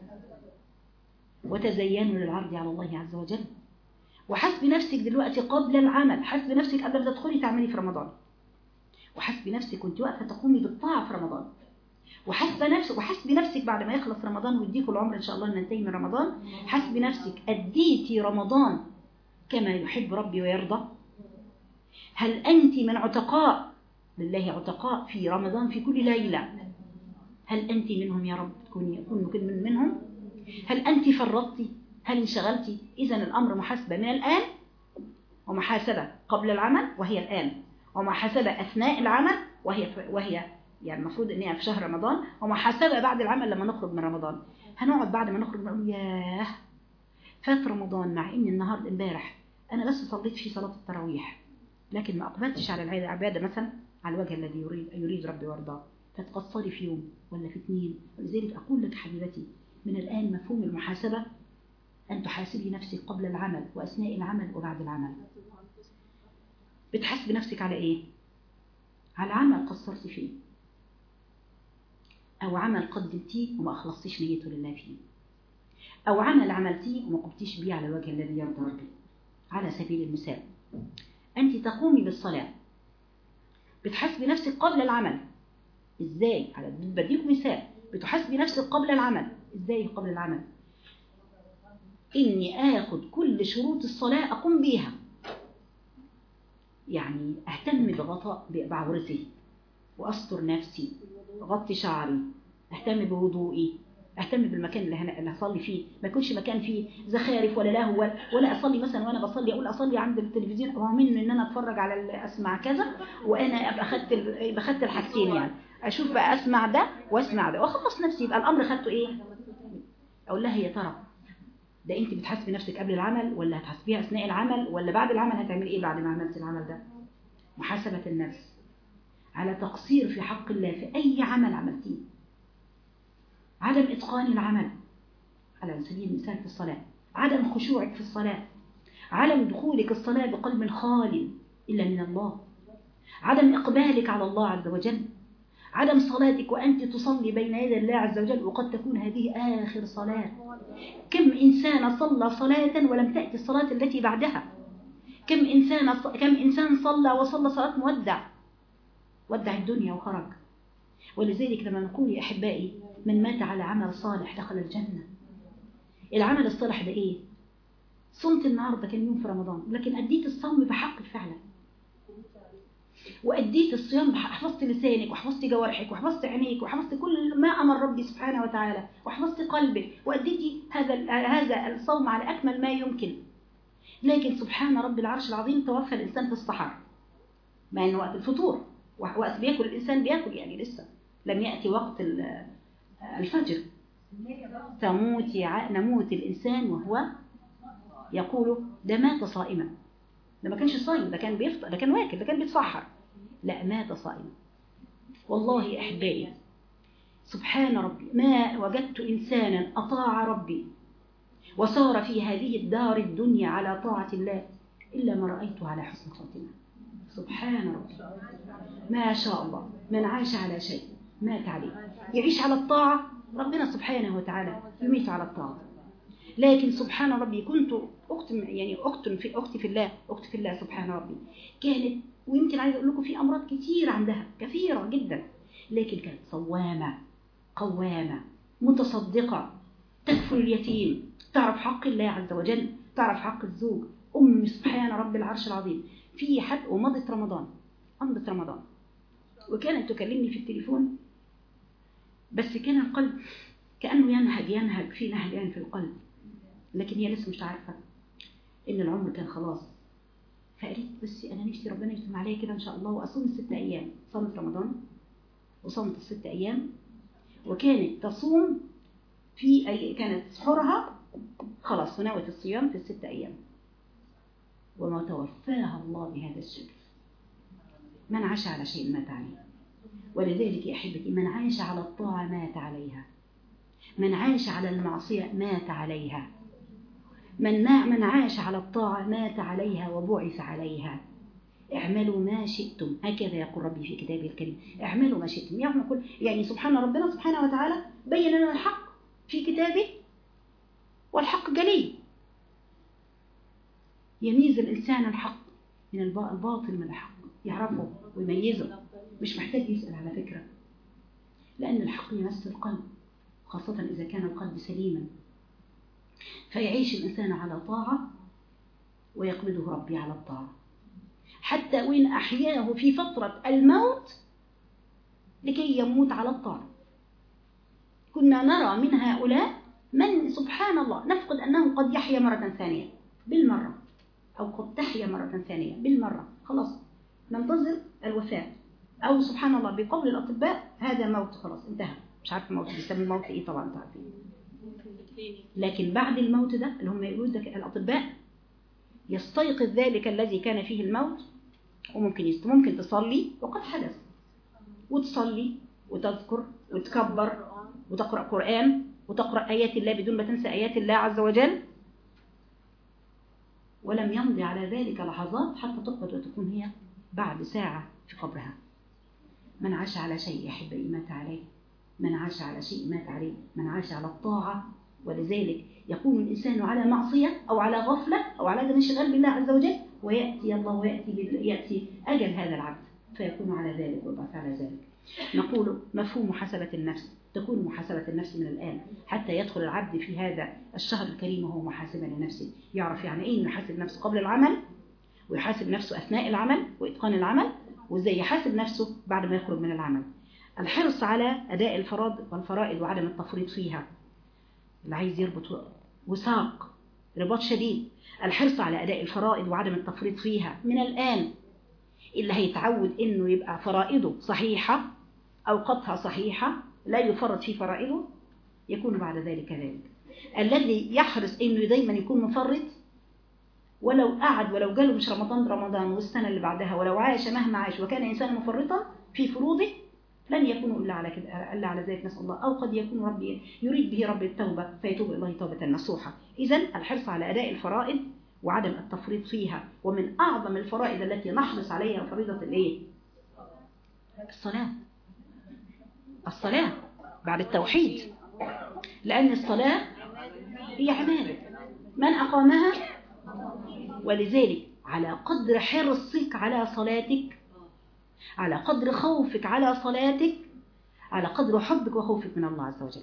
وتزينوا للعرض على الله عز وجل. وحاسبي نفسك دلوقتي قبل العمل. حاسبي نفسك قبل ما تدخلي تعملي في رمضان. وحاسبي نفسك كنت واقفة تقومي بالطاعة في رمضان. وحاسبه نفسك وحاسبي نفسك بعد ما يخلص رمضان ويديكوا العمر إن شاء الله ننتهي من رمضان حاسبي نفسك أديتي رمضان كما يحب ربي ويرضى؟ هل أنت من عتقاء؟ لله عتقاء في رمضان في كل ليلة. هل أنت منهم يا رب؟ تكوني يكون من منهم. هل أنت فرطتي؟ هل انشغلتي؟ إذا الأمر محاسبة من الآن ومحاسبة قبل العمل وهي الآن ومحاسبة أثناء العمل وهي وهي يعني المفروض ان هي في شهر رمضان ومحاسبة بعد العمل لما نخرج من رمضان. هنقعد بعد ما نخرج نقول ياه فات رمضان مع ان النهارده إمبارح أنا بس صليت في صلاة التراويح لكن ما أقبلتش على العبادة مثلا على الوجه الذي يريد يريد ربي وارضاه فتقصري في يوم ولا في اثنين؟ ولذلك أقول لك حبيبتي من الآن مفهوم المحاسبة أن تحاسبي نفسك قبل العمل وأثناء العمل وبعد العمل. بتحاسبي نفسك على إيه؟ على عمل قصرت فيه. أو عمل قدمتيه وما أخلصتيش نيته لله فيه. أو عمل عملتيه وما قمتيش بيه على الوجه الذي يرضى ربي على سبيل المثال أنت تقومي بالصلاة. بتحاسبي نفسك قبل العمل. إزاي؟ على بديكم مثال. بتحاسبي نفسك قبل العمل. إزاي قبل العمل؟ إني اخد كل شروط الصلاة أقوم بيها. يعني أهتم بغطاء بعورتي وأستر نفسي اغطي شعري أهتم بوضوئي أهتم بالمكان اللي اللي هصلي فيه. ما يكونش مكان فيه زخارف ولا لهو ولا أصلي مثلا وأنا بصلي أقول أصلي عند التلفزيون أو من إن أنا أتفرج على أسمع كذا وأنا أبقى خدت يبقى خدت الحاجتين يعني. أشوف بقى أسمع ده وأسمع ده وأخلص نفسي. يبقى الأمر خدته إيه؟ أقول لها يا ترى ده انت بتحاسبي نفسك قبل العمل ولا هتحاسبيها اثناء العمل ولا بعد العمل هتعملي إيه بعد ما عملت العمل ده؟ محاسبة النفس على تقصير في حق الله في أي عمل عملتيه. عدم إتقان العمل على سبيل المثال في الصلاة عدم خشوعك في الصلاة عدم دخولك الصلاة بقلب خال إلا من الله عدم إقبالك على الله عز وجل. عدم صلاتك وأنت تصلي بين يدي الله عز وجل وقد تكون هذه آخر صلاة. كم إنسان صلى صلاة ولم تأتي الصلاة التي بعدها؟ كم إنسان كم إنسان صلى وصلى صلاة مودع؟ ودع الدنيا وخرج ولذلك لما نقول يا أحبائي من مات على عمل صالح دخل الجنة. العمل الصالح ده إيه؟ صمت النهاردة كان يوم في رمضان لكن أديت الصوم بحق فعلا. وأديت الصيام حفظت لسانك وحفظت جوارحك وحفظت عينيك وحفظت كل ما أمر ربي سبحانه وتعالى وحفظت قلبك وأديتي هذا هذا الصوم على أكمل ما يمكن. لكن سبحان رب العرش العظيم توفى الإنسان في الصحراء مع أنه وقت الفطور. وقت بيأكل الإنسان بيأكل يعني لسه. لم يأتي وقت الفجر. تموت نموت الإنسان وهو يقول ده مات صائما. ده ما كانش صايم ده كان بيفطر ده كان واكل ده كان بيتسحر. لا مات صائما والله أحبائي سبحان ربي ما وجدت إنسانا أطاع ربي وصار في هذه الدار الدنيا على طاعة الله إلا ما رأيته على حسن خاتمة سبحان ربي. ما شاء الله من عاش على شيء مات عليه. يعيش على الطاعة؟ ربنا سبحانه وتعالى يميت على الطاعة. لكن سبحان ربي كنت أخت يعني أخت في أختي في الله أختي في الله سبحان ربي. كانت ويمكن عايز أقول لكم في أمراض كتير عندها كثيرة جدا لكن كانت صوامة قوامة متصدقة تكفل اليتيم تعرف حق الله عز وجل تعرف حق الزوج أم سبحان رب العرش العظيم. في حد ومضت رمضان أمضت رمضان. وكانت تكلمني في التليفون بس كان القلب كأنه ينهج ينهج في نهج يعني في القلب لكن هي لسه مش عارفة إن العمر كان خلاص. فقالت بس أنا نفسي ربنا يتم عليا كده إن شاء الله وأصوم الست أيام صامت رمضان وصامت الست أيام وكانت تصوم في أي كانت سحورها خلاص ونوت الصيام في الست أيام. وما توفاها الله بهذا الشكل. من عاش على شيء مات عليه ولذلك يا أحبتي من عاش على الطاعة مات عليها. من عاش على المعصية مات عليها. من من عاش على الطاعة مات عليها وبعث عليها. اعملوا ما شئتم. هكذا يقول ربي في كتابه الكريم. اعملوا ما شئتم. يعني كل يعني سبحان ربنا سبحانه وتعالى بين لنا الحق في كتابه والحق جلي يميز الإنسان الحق من الباطل من الحق. يعرفه ويميزه. مش محتاج يسأل على فكرة. لأن الحق يمس القلب خاصة إذا كان القلب سليما. فيعيش الإنسان على طاعة ويقبضه ربي على الطاعة. حتى وإن أحياه في فترة الموت لكي يموت على الطاعة. كنا نرى من هؤلاء من سبحان الله نفقد أنه قد يحيا مرة ثانية بالمرة أو قد تحيا مرة ثانية بالمرة. خلاص ننتظر الوفاة. أو سبحان الله بقول الأطباء هذا موت خلاص انتهى. مش عارف الموت بيسمي الموت إيه طبعا انت عارفين لكن بعد الموت ده اللي هم يقولون ده الأطباء يستيقظ ذلك الذي كان فيه الموت وممكن يست... ممكن تصلي وقد حدث. وتصلي وتذكر وتكبر وتقرأ قرآن وتقرأ آيات الله بدون ما تنسى آيات الله عز وجل. ولم يمضي على ذلك لحظات حتى تقبض وتكون هي بعد ساعة في قبرها. من عاش على شيء يحب مات عليه من عاش على شيء مات عليه من عاش على الطاعة ولذلك يكون الإنسان على معصية أو على غفلة أو على عدم انشغال بالله عز وجل؟ ويأتي الله ويأتي يأتي أجل هذا العبد فيكون على ذلك ويبعث على ذلك. نقول مفهوم محاسبة النفس تكون محاسبة النفس من الآن حتى يدخل العبد في هذا الشهر الكريم وهو محاسبا لنفسه. يعرف يعني إيه يحاسب نفسه؟ قبل العمل ويحاسب نفسه أثناء العمل وإتقان العمل وإزاي يحاسب نفسه بعد ما يخرج من العمل. الحرص على أداء الفرائض والفرائض وعدم التفريط فيها اللي عايز يربط وساق رباط شديد الحرص على أداء الفرائض وعدم التفريط فيها. من الآن اللي هيتعود إنه يبقى فرائضه صحيحة أوقاتها صحيحة لا يفرط في فرائضه يكون بعد ذلك ذلك. الذي يحرص إنه دايما يكون مفرط ولو قعد ولو جاله مش رمضان رمضان والسنة اللي بعدها ولو عاش مهما عاش وكان إنسان مفرطا في فروضه لن يكون إلا على كده إلا على ذلك. نسأل الله. أو قد يكون ربي يريد به رب التوبة فيتوب الله توبة نصوحة. إذا الحرص على أداء الفرائض وعدم التفريط فيها. ومن أعظم الفرائض التي نحرص عليها فريضة الإيه؟ الصلاة. الصلاة بعد التوحيد. لأن الصلاة هي عبادة من أقامها؟ ولذلك على قدر حرصك على صلاتك على قدر خوفك على صلاتك على قدر حبك وخوفك من الله عز وجل.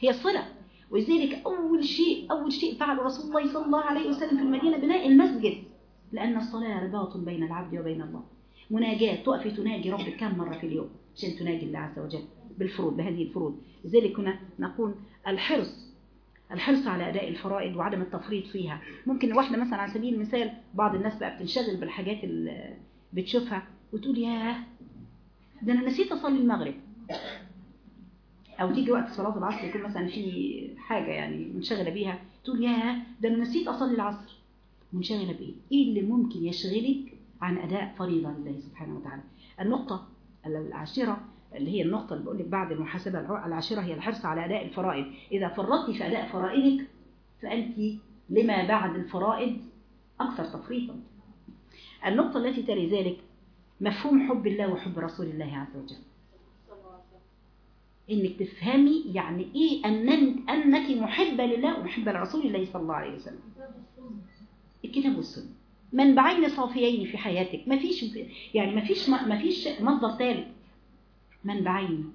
هي الصلاة. ولذلك أول شيء أول شيء فعله رسول الله صلى الله عليه وسلم في المدينة بناء المسجد. لأن الصلاة رباط بين العبد وبين الله. مناجاة تقفي تناجي ربك كم مرة في اليوم عشان تناجي الله عز وجل بالفروض بهذه الفروض. لذلك هنا نقول الحرص. الحرص على أداء الفرائض وعدم التفريط فيها. ممكن واحدة مثلا على سبيل المثال بعض الناس بقى بتنشغل بالحاجات اللي بتشوفها. وتقول ياه ده أنا نسيت أصلي المغرب. أو تيجي وقت صلاة العصر يكون مثلا في حاجة يعني منشغلة بيها تقول ياه ده أنا نسيت أصلي العصر. منشغلة بإيه؟ إيه اللي ممكن يشغلك عن أداء فريضة لله سبحانه وتعالى؟ النقطة العاشرة اللي هي النقطة اللي بقول لك بعد المحاسبة العاشرة هي الحرص على أداء الفرائض. إذا فرطت في أداء فرائضك فأنت لما بعد الفرائض أكثر تفريطا. النقطة التي تلي ذلك مفهوم حب الله وحب رسول الله عز وجل. إنك تفهمي يعني إيه أنن أنك محبة لله ومحبة لرسول الله صلى الله عليه وسلم. الكتاب والسنة. منبعين صافيين في حياتك ما فيش يعني ما فيش ما فيش مصدر ثالث منبعين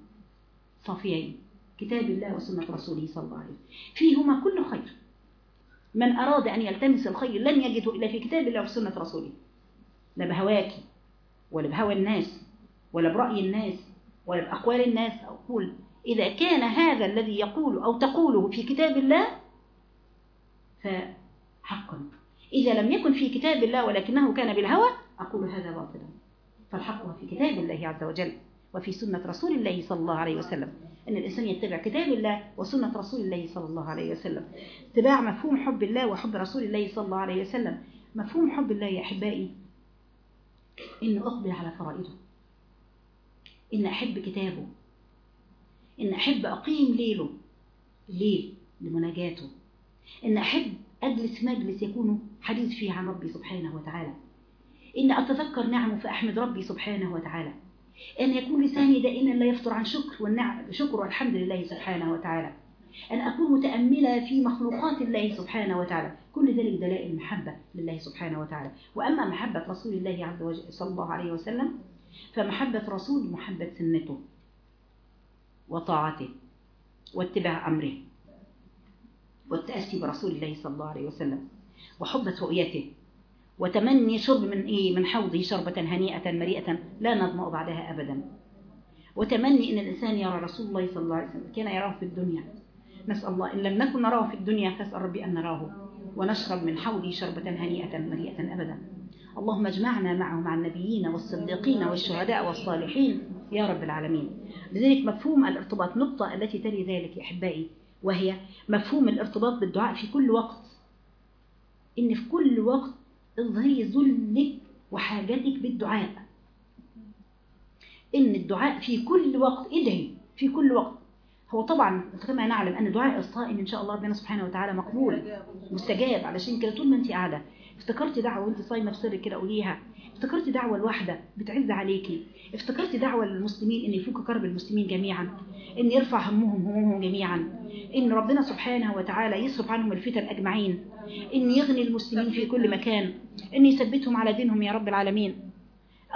صافيين كتاب الله وسنة رسوله صلى الله عليه وسلم. فيهما كل خير. من أراد أن يلتمس الخير لن يجده إلا في كتاب الله وسنة رسوله. لا بهواك ولا بهوى الناس ولا برأي الناس ولا بأقوال الناس أقول إذا كان هذا الذي يقول أو تقوله في كتاب الله فحقا إذا لم يكن في كتاب الله ولكنه كان بالهوى أقول هذا باطلا فالحق في كتاب الله عز وجل وفي سنة رسول الله صلى الله عليه وسلم. أن الإنسان يتبع كتاب الله وسنة رسول الله صلى الله عليه وسلم. اتباع مفهوم حب الله وحب رسول الله صلى الله عليه وسلم. مفهوم حب الله يا أحبائي إن أقبل على فرائضه. إن أحب كتابه. إن أحب أقيم ليله. الليل لمناجاته. إن أحب أجلس مجلس يكون حديث فيه عن ربي سبحانه وتعالى. إن أتذكر نعمه فأحمد ربي سبحانه وتعالى. أن يكون لساني دائما لا يفطر عن شكر والنعم شكر والحمد لله سبحانه وتعالى. أن أكون متأملة في مخلوقات الله سبحانه وتعالى. كل ذلك دلائل محبة لله سبحانه وتعالى. وأما محبة رسول الله عز وجل صلى الله عليه وسلم فمحبة رسول محبة سنته وطاعته واتباع أمره والتأسي برسول الله صلى الله عليه وسلم وحب رؤيته وتمني شرب من إيه من حوضه شربة هنيئة مريئة لا نظمأ بعدها أبدا. وتمني أن الإنسان يرى رسول الله صلى الله عليه وسلم كان يراه في الدنيا. نسأل الله إن لم نكن نراه في الدنيا فاسأل ربي أن نراه ونشرب من حوضه شربة هنيئة مريئة أبدا. اللهم اجمعنا معه مع النبيين والصديقين والشهداء والصالحين يا رب العالمين. لذلك مفهوم الارتباط نقطة التي تلي ذلك يا أحبائي وهي مفهوم الارتباط بالدعاء في كل وقت. إن في كل وقت اظهري ذلك وحاجتك بالدعاء. إن الدعاء في كل وقت ادعي في كل وقت هو طبعا كما نعلم أن دعاء الصائم إن شاء الله ربنا سبحانه وتعالى مقبول مستجاب علشان كده طول ما أنت قاعدة افتكرتي دعوة وأنت صايمة في كده قوليها. افتكرتي دعوة الواحدة بتعز عليكي افتكرتي دعوة للمسلمين إن يفك كرب المسلمين جميعا. إن يرفع همهم همومهم جميعا. إن ربنا سبحانه وتعالى يصرف عنهم الفتن أجمعين. إن يغني المسلمين في كل مكان. إن يثبتهم على دينهم يا رب العالمين.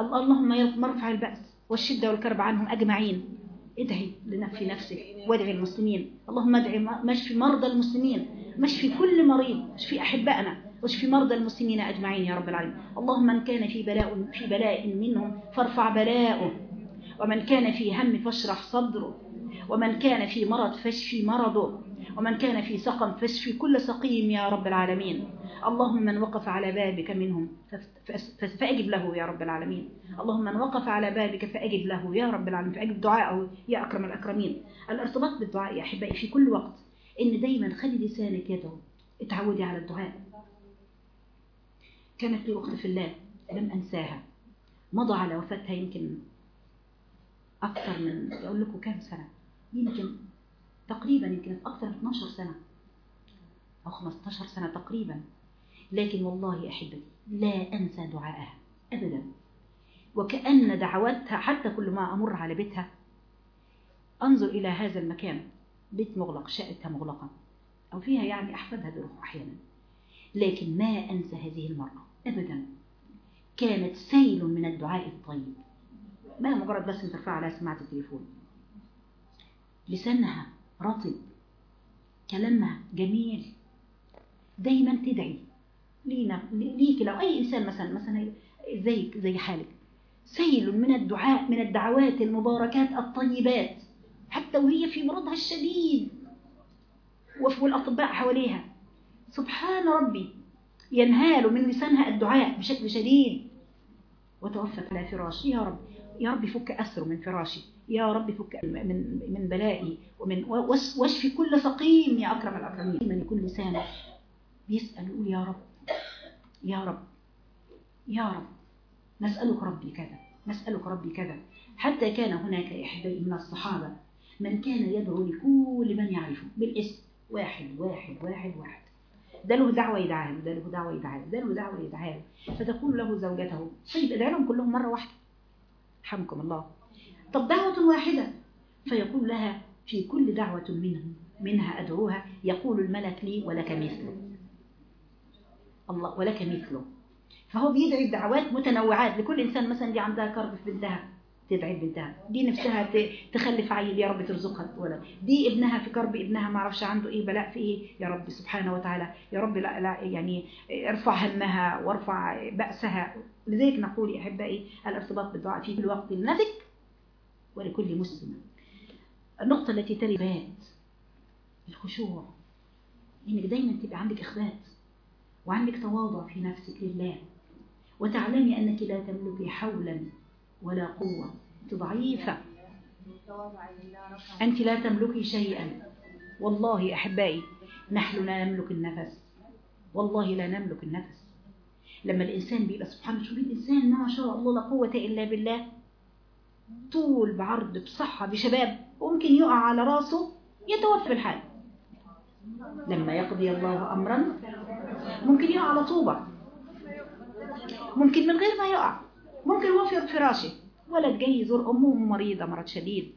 اللهم ارفع البأس والشدة والكرب عنهم أجمعين. ادعي لنفي نفسك. وادعي المسلمين. اللهم ادعي مشفي مرضى المسلمين. مشفي كل مريض. مشفي أحبائنا. واشف مرضى المسلمين أجمعين يا رب العالمين. اللهم من كان في بلاء في بلاء منهم فارفع بلاءه. ومن كان في هم فاشرح صدره. ومن كان في مرض فاشفي مرضه ومن كان في سقم فاشفي كل سقيم يا رب العالمين. اللهم من وقف على بابك منهم فأجب له يا رب العالمين. اللهم من وقف على بابك فأجب له يا رب العالمين فأجب دعاءه يا أكرم الأكرمين. الارتباط بالدعاء يا أحبائي في كل وقت. إن دايما خلي لسانك يدعو اتعودي على الدعاء. كانت لي أخت في الله لم أنساها. مضى على وفاتها يمكن أكثر من أقول لكم كام سنة. يمكن تقريبا يمكن أكثر من 12 سنة. أو 15 سنة تقريبا. لكن والله أحبتي لا أنسى دعائها أبدا. وكأن دعواتها حتى كل ما أمر على بيتها. أنظر إلى هذا المكان. بيت مغلق شقتها مغلقة. أو فيها يعني أحفادها بيروح أحيانا. لكن ما أنسى هذه المرأة أبدا. كانت سيل من الدعاء الطيب. ما مجرد بس ترفع عليها سماعة التليفون. لسانها رطب كلامها جميل. دايما تدعي لينا ليك لو أي إنسان مثلا مثلا زيك زي حالك. سيل من الدعاء من الدعوات المباركات الطيبات حتى وهي في مرضها الشديد. والأطباء حواليها. سبحان ربي ينهال من لسانها الدعاء بشكل شديد. وتوفت على فراشي يا رب. يا رب فك أسره من فراشي يا رب فك من من بلائي ومن واشفي كل سقيم يا أكرم الأكرمين. من يكون لسانه بيسأل يقول يا رب يا رب يا رب نسألك ربي كذا نسألك ربي كذا. حتى كان هناك إحدى من الصحابة من كان يدعو لكل من يعرفه بالاسم. واحد واحد واحد واحد. ده له دعوة يدعاه ده له دعوة يدعاه ده له دعوة يدعاه. فتقول له زوجته طيب ادعي لهم كلهم مرة واحدة رحمكم الله. طب دعوة واحدة. فيقول لها في كل دعوة منهم منها أدعوها يقول الملك لي ولك مثله. الله ولك مثله. فهو بيدعي الدعوات متنوعات. لكل إنسان مثلا دي عندها كرب في بنتها. تدعي بنتها دي نفسها تخلف عيل يا رب ترزقها ولد دي ابنها في كرب ابنها ما أعرفش عنده إيه بلاء في إيه يا رب سبحانه وتعالى. يا رب لا, لا يعني ارفع همها وارفع بأسها. لذلك نقول يا أحبائي الارتباط بالدعاء في كل وقت لنفسك ولكل مسلم. النقطة التي تلي بات الخشوع. إنك دايما تبقى عندك اخبات وعندك تواضع في نفسك لله. وتعلمي أنك لا تملكي حولا ولا قوة أنت ضعيفة. أنت لا تملكي شيئا. والله أحبائي نحن لا نملك النفس. والله لا نملك النفس. لما الإنسان بيبقى سبحانه شوف الإنسان ما شاء الله لا قوة إلا بالله. طول بعرض بصحة بشباب ممكن يقع على راسه يتوفى الحال. لما يقضي الله أمرا ممكن يقع على طوبة. ممكن من غير ما يقع. ممكن هو في فراشه ولد جاي يزور أمه مريضة مرض شديد.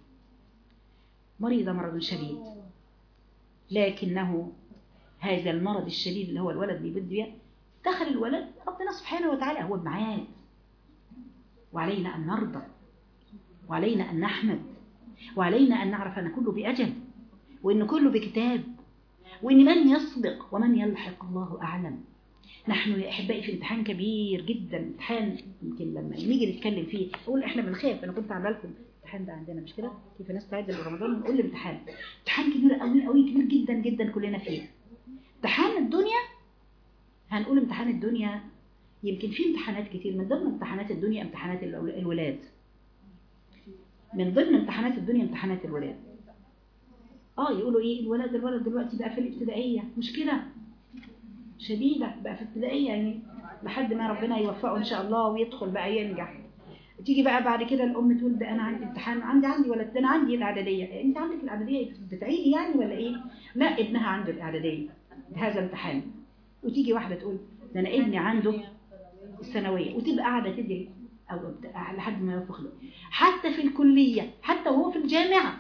مريضة مرض شديد. لكنه هذا المرض الشديد اللي هو الولد بيبد دخل الولد ربنا سبحانه وتعالى هو معاد وعلينا أن نرضى وعلينا أن نحمد وعلينا أن نعرف أن كله بأجل وأن كله بكتاب وأن من يسبق ومن يلحق الله أعلم. نحن يا أحبائي في امتحان كبير جدا امتحان يمكن لما نيجي نتكلم فيه أقول إحنا بنخاف أنا كنت عاملة لكم الامتحان ده عندنا مش كده كيف ناس تعد لرمضان نقول الامتحان. امتحان كبير قوي قوي كبير جدا جدا كلنا فيه. امتحان الدنيا هنقول امتحان الدنيا يمكن في امتحانات كتير من ضمن امتحانات الدنيا امتحانات الولاد. من ضمن امتحانات الدنيا امتحانات الولاد. آه يقولوا إيه؟ الولد الولد دلوقتي بقى في الابتدائية مشكلة. شديدة بقى في الابتدائيه يعني لحد ما ربنا يوفقه إن شاء الله ويدخل بقى ينجح. تيجي بقى بعد كده الأم تقول ده أنا عندي امتحان عندي عندي ولد ده أنا عندي الإعدادية. أنت عندك الإعدادية بتعيدي يعني ولا إيه؟ لا ابنها عنده الإعدادية هذا امتحان. وتيجي واحدة تقول ده أنا ابني عنده الثانوية. وتبقى قاعدة تدري أو لحد ما يوفق له. حتى في الكلية حتى وهو في الجامعة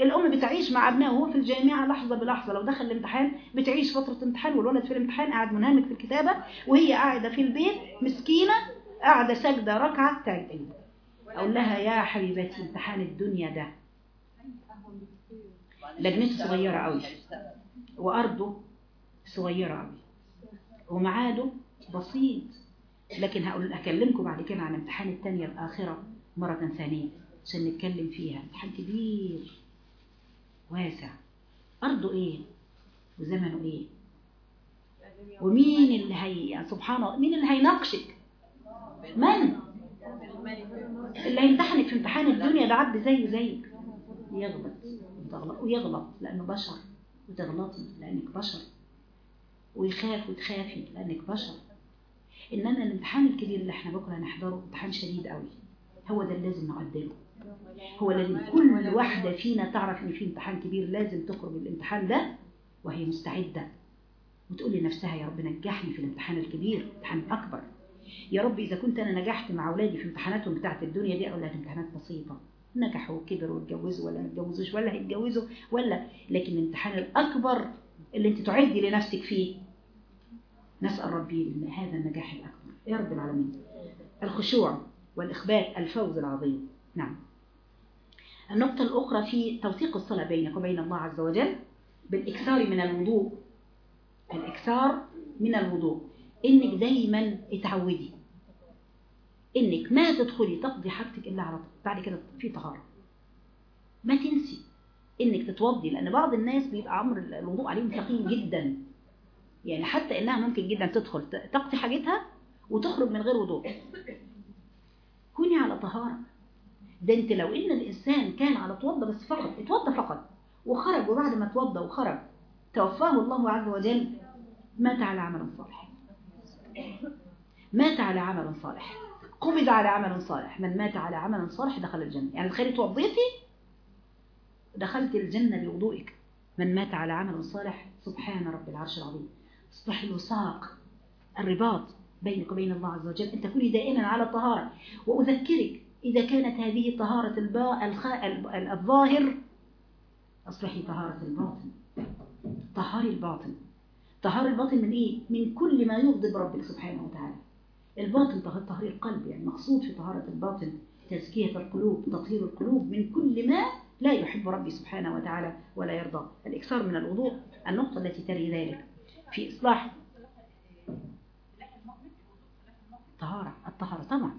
الأم بتعيش مع ابنها وهو في الجامعة لحظة بلحظة. لو دخل الامتحان بتعيش فترة امتحان والولد في الامتحان قاعد منهمك في الكتابة وهي قاعدة في البيت مسكينة قاعدة ساجده ركعة تعجب أقول لها يا حبيبتي امتحان الدنيا ده لجنته صغيرة قوي وأرضه صغيرة قوي وميعاده بسيط. لكن هقول هكلمكم بعد كده عن امتحان التانية الآخرة مرة ثانية عشان نتكلم فيها. امتحان كبير. واسع. أرضه إيه؟ وزمنه إيه؟ ومين اللي هي سبحان الله مين اللي هيناقشك؟ من؟ اللي هيمتحنك في امتحان الدنيا ده عبد زيه زيك. يغلط. ويغلط. لأنه بشر. وتغلطي لأنك بشر. ويخاف وتخافي لأنك بشر. إنما الامتحان الكبير اللي إحنا بكرة هنحضره امتحان شديد قوي. هو ده اللي لازم نعدله. هو لازم كل واحدة فينا تعرف إن في امتحان كبير لازم تخرج الامتحان ده وهي مستعدة. وتقول لنفسها يا رب نجحني في الامتحان الكبير امتحان أكبر. يا رب إذا كنت أنا نجحت مع أولادي في امتحاناتهم بتاعت الدنيا دي دي امتحانات بسيطة. نجحوا وكبروا واتجوزوا ولا ما اتجوزوش ولا هيتجوزوا ولا لكن الامتحان الأكبر اللي أنت تعدي لنفسك فيه. نسأل ربي إن هذا النجاح الأكبر. يا رب العالمين. الخشوع والإخبات الفوز العظيم. نعم. النقطة الأخرى في توثيق الصلاة بينك وبين الله عز وجل بالإكثار من الوضوء. الإكثار من الوضوء. إنك دايما اتعودي. إنك ما تدخلي تقضي حاجتك إلا على بعد كده في طهارة. ما تنسي إنك تتوضي لأن بعض الناس بيبقى أمر الوضوء عليهم ثقيل جدا. يعني حتى إنها ممكن جدا تدخل تقضي حاجتها وتخرج من غير وضوء. كوني على طهارة. ده انت لو ان الإنسان كان على توضى بس فقط اتوضى فقط وخرج وبعد ما توضى وخرج توفاه الله عز وجل مات على عمل صالح. مات على عمل صالح. قبض على عمل صالح. من مات على عمل صالح دخل الجنة. يعني تخيلي توضيتي دخلت الجنة بوضوئك من مات على عمل صالح سبحان رب العرش العظيم. أصبح الوثاق الرباط بينك وبين الله عز وجل. أن تكوني دائما على طهارة. وأذكرك إذا كانت هذه طهارة الباء الخ... الظاهر أصبحي طهارة الباطن. طهاري الباطن. طهار الباطن من إيه؟ من كل ما يغضب ربك سبحانه وتعالى. الباطن تطهير القلب يعني مقصود في طهارة الباطن تزكية القلوب تطهير القلوب من كل ما لا يحب ربي سبحانه وتعالى ولا يرضى. الإكثار من الوضوء النقطة التي تلي ذلك. في إصلاح طهارة الطهارة طبعا.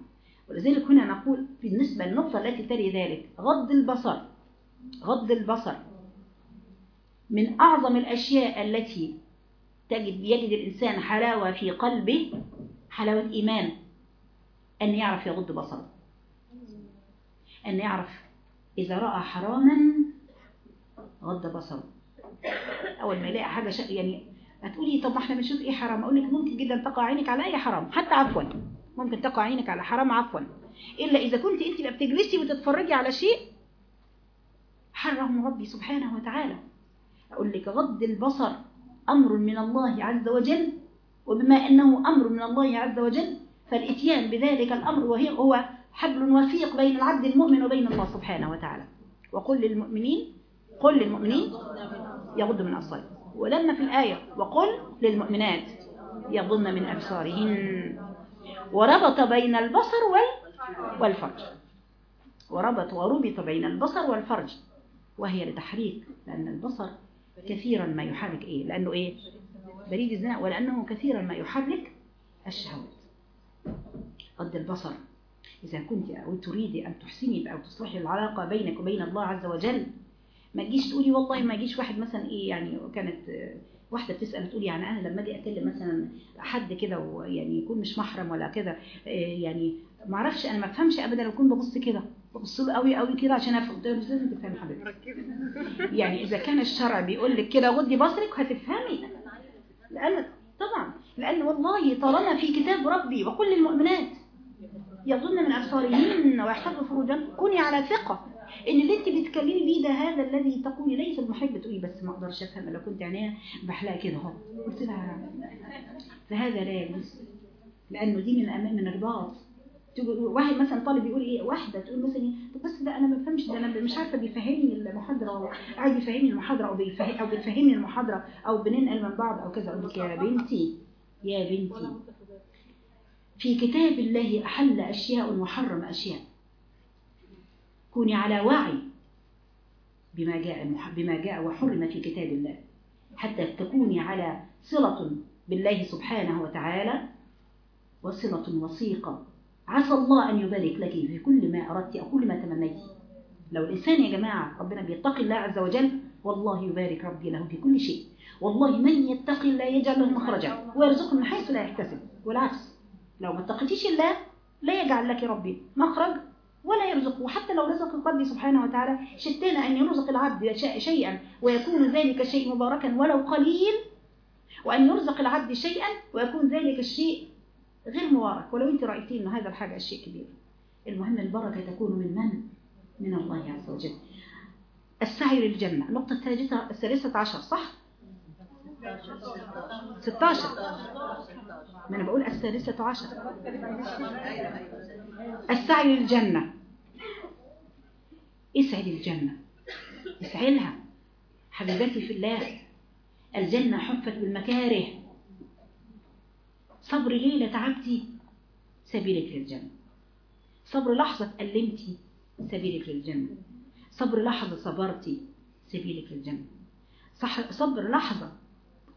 ولذلك هنا نقول بالنسبة للنقطة التي تلي ذلك غض البصر غض البصر من أعظم الأشياء التي تجد يجد الإنسان حلاوة في قلبه حلاوة إيمان أن يعرف يغض بصره. أن يعرف إذا رأى حراما غض بصره. أول ما يلاقي حاجة شيء يعني هتقولي طب ما إحنا بنشوف إيه حرام؟ أقول لك ممكن جدا تقع عينك على أي حرام حتى عفوا. ممكن تقع عينك على حرام عفوا. إلا إذا كنت أنت بقى بتجلسي وتتفرجي على شيء حرم ربي سبحانه وتعالى. أقول لك غض البصر أمر من الله عز وجل وبما أنه أمر من الله عز وجل فالإتيان بذلك الأمر وهي هو حبل وثيق بين العبد المؤمن وبين الله سبحانه وتعالى. وقل للمؤمنين قل للمؤمنين يغض من أبصارهم. ولما في الآية وقل للمؤمنات يغضن من أبصارهن. وربط بين البصر وال والفرج. وربط وربط بين البصر والفرج. وهي لتحريك لأن البصر كثيرا ما يحرك. إيه؟ لأنه إيه؟ بريد الزنا ولأنه كثيرا ما يحرك الشهوات. قد البصر. إذا كنت أو تريدي أن تحسني أو تصلحي العلاقة بينك وبين الله عز وجل ما تجيش تقولي والله ما يجيش واحد مثلا إيه يعني كانت واحدة بتسأل تقول يعني أنا لما أجي أكلم مثلا حد كده ويعني يكون مش محرم ولا كده آه، يعني ما أعرفش أنا ما بفهمش ابدا لو أكون ببص كده ببص له قوي قوي كده عشان أفهم. قلت له لازم تفهمي حضرتك. يعني إذا كان الشرع بيقول لك كده غضي بصرك هتفهمي. لأن طبعا لأن والله طالما في كتاب ربي وكل المؤمنات يظن من أبصارهن ويحفظن فروجهن كوني على ثقة. إن اللي أنت بتتكلمي بيه ده هذا الذي تقولي ليس المحب. تقولي بس ما أقدرش أفهم لو كنت عينيها بحلقه كده أهو. قلت لها فهذا لا يجوز لأنه دي من أمام من الرباط. واحد مثلا طالب يقول إيه واحدة تقول مثلا إيه، طب بس ده أنا ما بفهمش ده أنا مش عارفة بيفهمني المحاضرة قاعد يفهمني المحاضرة أو بيفهم أو بتفهمني المحاضرة أو بننقل من بعض أو كذا. أقول لك يا بنتي يا بنتي في كتاب الله أحل أشياء وحرم أشياء. كوني على وعي بما جاء بما جاء وحرم في كتاب الله. حتى تكوني على صلة بالله سبحانه وتعالى وصلة وثيقة. عسى الله أن يبارك لك في كل ما أردت أو كل ما تمنيت. لو الإنسان يا جماعة ربنا بيتقي الله عز وجل والله يبارك ربي له في كل شيء. والله من يتقي الله يجعل له مخرجا ويرزقه من حيث لا يحتسب. والعكس لو ما اتقيتيش الله لا يجعل لك ربي مخرج ولا يرزقه حتى لو رزق ربي سبحانه وتعالى شتنا أن يرزق العبد شيئا ويكون ذلك الشيء مباركا ولو قليل وأن يرزق العبد شيئا ويكون ذلك الشيء غير مبارك. ولو أنت رأيتين هذا الحاجة شيء كبير. المهم البركة تكون من من؟ من الله عز وجل. السعي للجنة. النقطة الثالثة عشر صح؟ 16 ما أنا بقول الثالثة عشر. السعي للجنة. اسعي للجنة. اسعي لها حبيبتي في الله. الجنة حفت بالمكاره. صبر ليلة تعبتي. سبيلك للجنة. صبر لحظة ألمتي. سبيلك للجنة. صبر لحظة صبرتي. سبيلك للجنة. صبر لحظة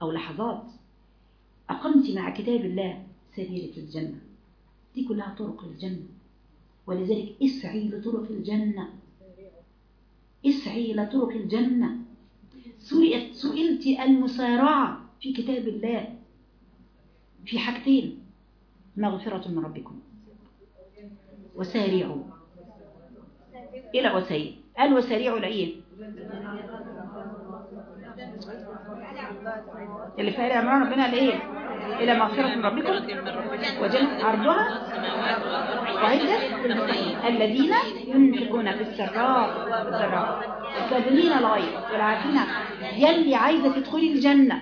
أو لحظات. أقمت مع كتاب الله سبيلك للجنة دي كلها طرق الجنة. ولذلك اسعي لطرق الجنة. اسعي لطرق الجنة. سئلت سئلت المسارعة في كتاب الله. في حاجتين. مغفرة من ربكم. وسارعوا. إلى وسيل قال وسارعوا لإيه اللي في آل عمران ربنا قال إيه إلى مغفرة من ربكم. وجنة عرضها وعدة. الذين ينفقون في السراء والضراء. الكاظمين الغيظ والعافين. يلي عايزة تدخلي الجنة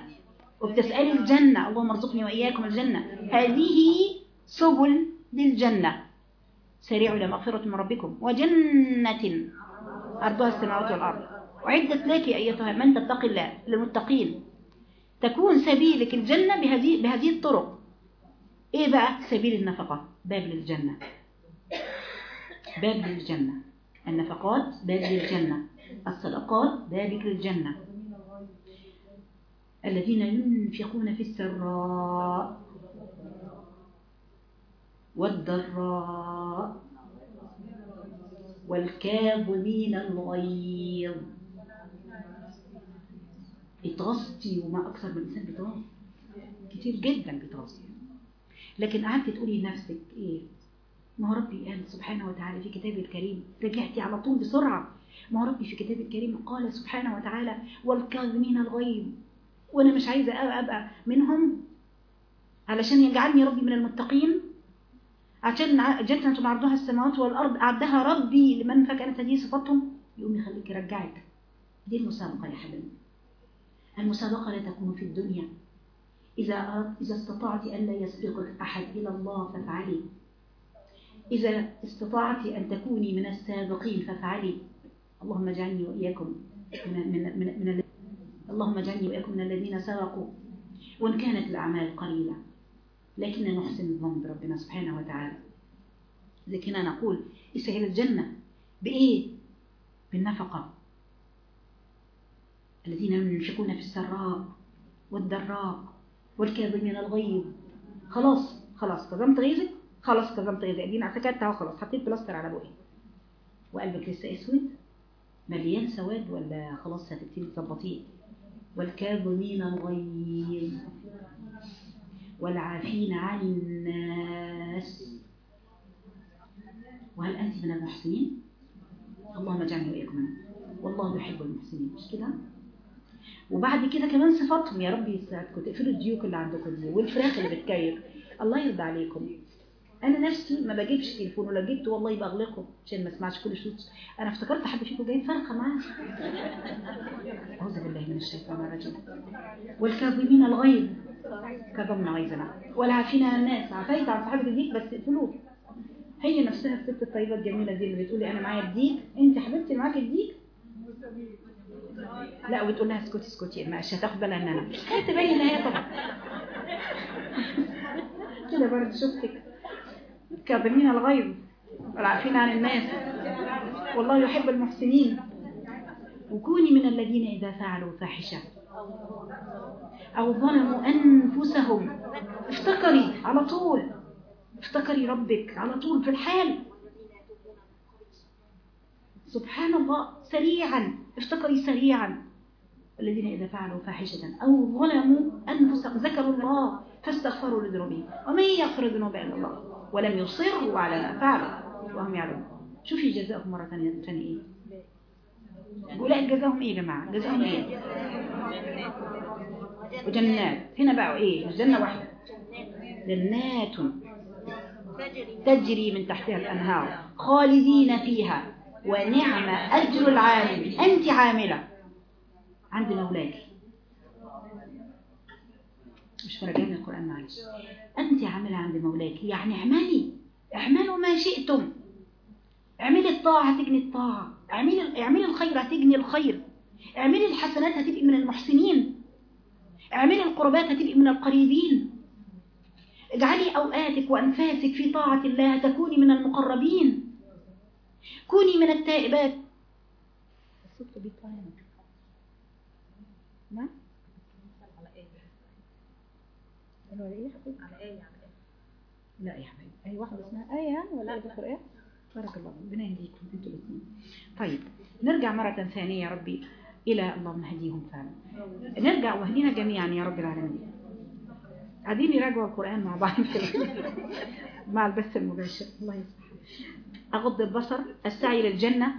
وبتسألي الجنة. اللهم ارزقني وإياكم الجنة. هذه سبل للجنة. سريعوا إلى مغفرة من ربكم. وجنة. أرضها السماوات والأرض. وعدت لك أيتها من تتقي الله للمتقين. تكون سبيلك الجنة بهذه بهذه الطرق. إيه بقى؟ سبيل النفقة. باب للجنة. باب للجنة. النفقات باب للجنة. الصدقات بابك للجنة. الذين ينفقون في السراء والضراء والكاظمين الغيظ. اتغصتي وما أكثر من الإنسان بيتغص كتير جدا بيتغص لكن قعدت تقولي لنفسك إيه؟ ما هو ربي قال سبحانه وتعالى في كتابه الكريم رجعتي على طول بسرعة. ما هو ربي في كتابه الكريم قال سبحانه وتعالى والكاظمين الغيظ. وأنا مش عايزة أبقى منهم علشان يجعلني ربي من المتقين. عشان جنة عرضها السماوات والأرض أعدها ربي لمن فكانت هذه صفاتهم. يقوم يخليك يرجعك. دي المسابقة يا حبيبي. المسابقة لا تكون في الدنيا. إذا إذا استطعت أن لا يسبقك أحد إلى الله فافعلي. إذا استطعت أن تكوني من السابقين فافعلي. اللهم اجعلني وإياكم من من من, من اللهم اجعلني وإياكم من الذين سبقوا. وإن كانت الأعمال قليلة. لكن نحسن الظن بربنا سبحانه وتعالى. لكن نقول اسعي الجنة. بإيه؟ بالنفقة. الذين ينفقون في السراء والضراء والكاظمين الغيظ. خلاص خلاص كظمت غيظك؟ خلاص كظمت غيظك أدينا سكت اهو خلاص حطيت بلاستر على بوقي. وقلبك لسه أسود؟ مليان سواد ولا خلاص هتبتدي تظبطيه؟ والكاظمين الغيظ. والعافين عن الناس. وهل أنت من المحسنين؟ اللهم اجعلني وإياكم والله يحب المحسنين. مش كده؟ وبعد كده كمان صفاتهم. يا رب يسعدكم تقفلوا الديوك اللي عندكم دي والفراخ اللي بتكيف. الله يرضى عليكم. أنا نفسي ما بجيبش تليفون ولا جبت والله بغلقه عشان ما اسمعش كل شوط أنا افتكرت حد فيكم جايب فرخه معاه أعوذ بالله من الشيطان الرجيم. والكاظمين الغيظ. كظمنا غيظنا. والعافين عن الناس. عفيت عن صاحبة الديك بس اقتلوه هي نفسها الست الطيبة الجميلة دي اللي بتقولي أنا معايا الديك. أنت حبيبتي معاك الديك؟ لا وتقول لها اسكتي اسكتي مش هتاخد بالها ان أنا تبين هي طبعا. كده برضه شفتك. كاظمين الغيظ. والعافين عن الناس. والله يحب المحسنين. وكوني من الذين إذا فعلوا فاحشة. أو ظلموا أنفسهم. افتكري على طول. افتكري ربك على طول في الحال. سبحان الله سريعا افتكري سريعا. الذين إذا فعلوا فاحشة أو ظلموا أنفسهم ذكروا الله فاستغفروا لذنوبهم. ومن يغفر الذنوب إلا الله؟ ولم يصروا على ما فعلوا. وهم يعلمون. شوفي جزاؤهم مرة ثانية ثانية إيه؟ أولئك جزاهم إيه يا جماعة؟ جزاهم إيه؟ وجنات. هنا بقى إيه؟ جنة واحدة. جنات. تجري من تحتها الأنهار خالدين فيها. ونعم أجر العامل. أنت عاملة. عند مولاك مش فرجان القرآن معلش. أنت عاملة عند مولاك. يعني اعملي. اعملوا ما شئتم. اعملي الطاعة هتجني الطاعة. اعملي اعملي الخير هتجني الخير. اعملي الحسنات هتبقي من المحسنين. اعملي القربات هتبقي من القريبين. اجعلي أوقاتك وأنفاسك في طاعة الله تكوني من المقربين. كوني من التائبات. الصوت بيطلع نعم؟ على إيه؟ على إيه لا يا حبيبي أي واحدة اسمها آية يعني ولا إيه في القران بارك الله ربنا يهديكم أنتوا الاثنين. طيب نرجع مرة ثانية يا ربي إلى اللهم اهديهم فعلا. نرجع واهدينا جميعا يا رب العالمين. قاعدين يراجعوا القرآن مع بعض. مع البث المباشر. الله يصلح. أغض البصر السعي للجنة.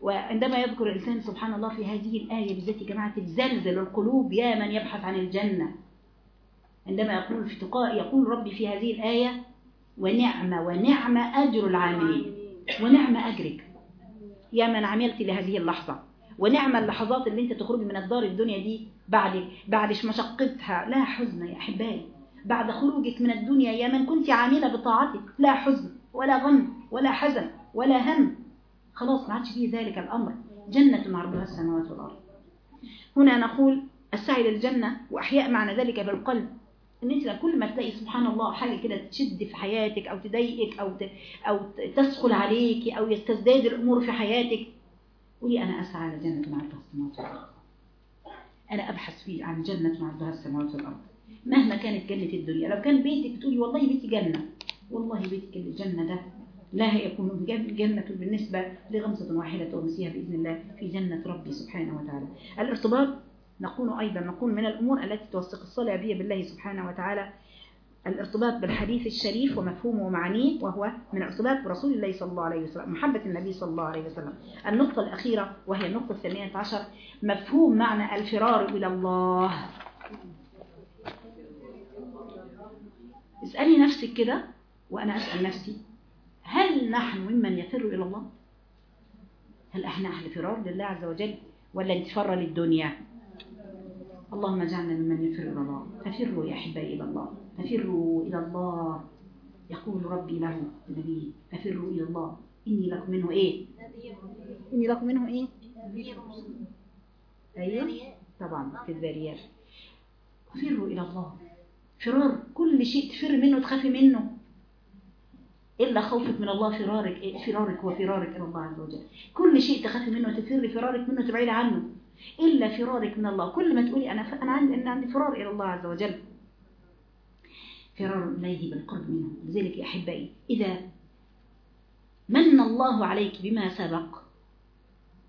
وعندما يذكر الإنسان سبحان الله في هذه الآية بالذات يا جماعة تزلزل القلوب يا من يبحث عن الجنة. عندما يقول في تقاء يقول ربي في هذه الآية ونعم ونعم أجر العاملين. ونعم أجرك. يا من عملت لهذه اللحظة. ونعم اللحظات اللي أنت تخرجي من الدار الدنيا دي بعد بعد مشقتها. لا حزن يا أحبائي. بعد خروجك من الدنيا يا من كنت عاملة بطاعتك. لا حزن ولا غم. ولا حزن ولا هم. خلاص ما عادش فيه ذلك الأمر. جنة عرضها السماوات والأرض. هنا نقول السعي للجنة وأحياء معنى ذلك بالقلب. إن أنت كل ما تلاقي سبحان الله حاجة كده تشد في حياتك أو تضايقك أو. أو تثقل عليك أو يستزداد الأمور في حياتك قولي أنا أسعى لجنة عرضها السماوات والأرض. أنا أبحث فيه عن جنة عرضها السماوات والأرض. مهما كانت جنة الدنيا لو كان بيتك تقولي والله بيتي جنة والله بيتك الجنه ده لا يكون جنة بالنسبة لغمسة واحدة تغمسيها بإذن الله في جنة ربي سبحانه وتعالى. الارتباط نقول أيضا نقول من الأمور التي توثق الصلة بها بالله سبحانه وتعالى الارتباط بالحديث الشريف ومفهومه ومعانيه وهو من الارتباط برسول الله صلى الله عليه وسلم محبة النبي صلى الله عليه وسلم. النقطة الأخيرة وهي النقطة الثانية عشر مفهوم معنى الفرار إلى الله. اسألي نفسك كده وأنا أسأل نفسي. هل نحن ممن يفر إلى الله؟ هل إحنا أهل فرار لله عز وجل ولا نتفر للدنيا؟ اللهم اجعلنا ممن يفر إلى الله. ففروا يا أحبائي إلى الله. ففروا إلى الله. يقول ربي له النبي ففروا إلى الله. إني لكم منه إيه؟ إني لكم منه إيه؟ أيوه طبعا في الذاريات فروا إلى الله. فرار كل شيء تفر منه تخافي منه. إلا خوفك من الله فرارك فرارك وفرارك إلى الله عز وجل. كل شيء تخافي منه تفري فرارك منه تبعدي عنه. إلا فرارك من الله. كل ما تقولي أنا أنا عندي عندي فرار إلى الله عز وجل. فرار إليه بالقرب منه. لذلك يا أحبائي إذا من الله عليك بما سبق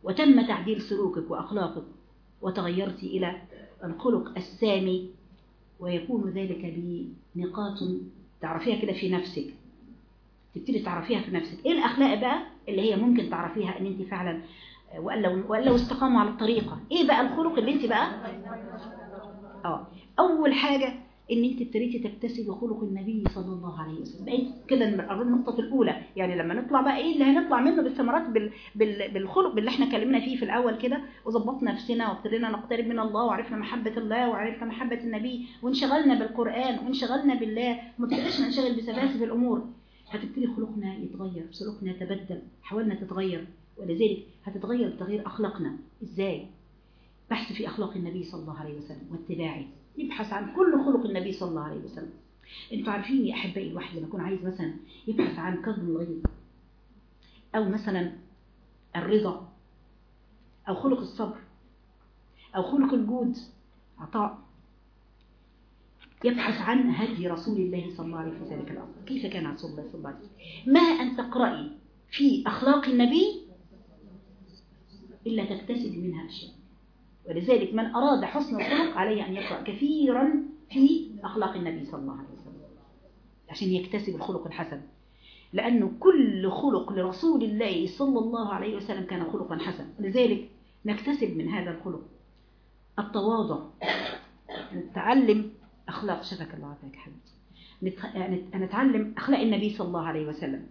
وتم تعديل سلوكك وأخلاقك وتغيرت إلى الخلق السامي ويكون ذلك بنقاط تعرفيها كده في نفسك. تبتدي تعرفيها في نفسك. إيه الأخلاق بقى اللي هي ممكن تعرفيها إن انت فعلا ولا ولا استقاموا على الطريقة؟ إيه بقى الخلق اللي انت بقى؟ آه. أول حاجة إن انت ابتديتي تكتسبي خلق النبي صلى الله عليه وسلم. بقيت كده النقطة الأولى. يعني لما نطلع بقى إيه اللي هنطلع منه؟ بالثمرات بال... بال... بالخلق اللي إحنا اتكلمنا فيه في الأول كده. وظبطنا نفسنا وابتدينا نقترب من الله وعرفنا محبة الله وعرفنا محبة النبي وانشغلنا بالقرآن وانشغلنا بالله. وما تبقاش ننشغل بسلاسل الأمور هتبتدي خلقنا يتغير سلوكنا يتبدل حوالنا تتغير. ولذلك هتتغير بتغيير أخلاقنا. إزاي؟ بحث في أخلاق النبي صلى الله عليه وسلم واتباعه. يبحث عن كل خلق النبي صلى الله عليه وسلم. أنتوا عارفين يا أحبائي الواحد لما يكون عايز مثلا يبحث عن كظم الغيظ أو مثلا الرضا. أو خلق الصبر. أو خلق الجود. عطاء. يبحث عن هدي رسول الله صلى الله عليه وسلم في الأرض. كيف كان رسول الله صلى الله عليه وسلم؟ ما أن تقرأي في أخلاق النبي إلا تكتسب منها أشياء. ولذلك من أراد حسن الخلق عليه أن يقرأ كثيرا في أخلاق النبي صلى الله عليه وسلم. عشان يكتسب الخلق الحسن. لأنه كل خلق لرسول الله صلى الله عليه وسلم كان خلقا حسنا لذلك نكتسب من هذا الخلق التواضع نتعلم أخلاق شفك الله عافاك حبيبتي. نتعلم أخلاق النبي صلى الله عليه وسلم.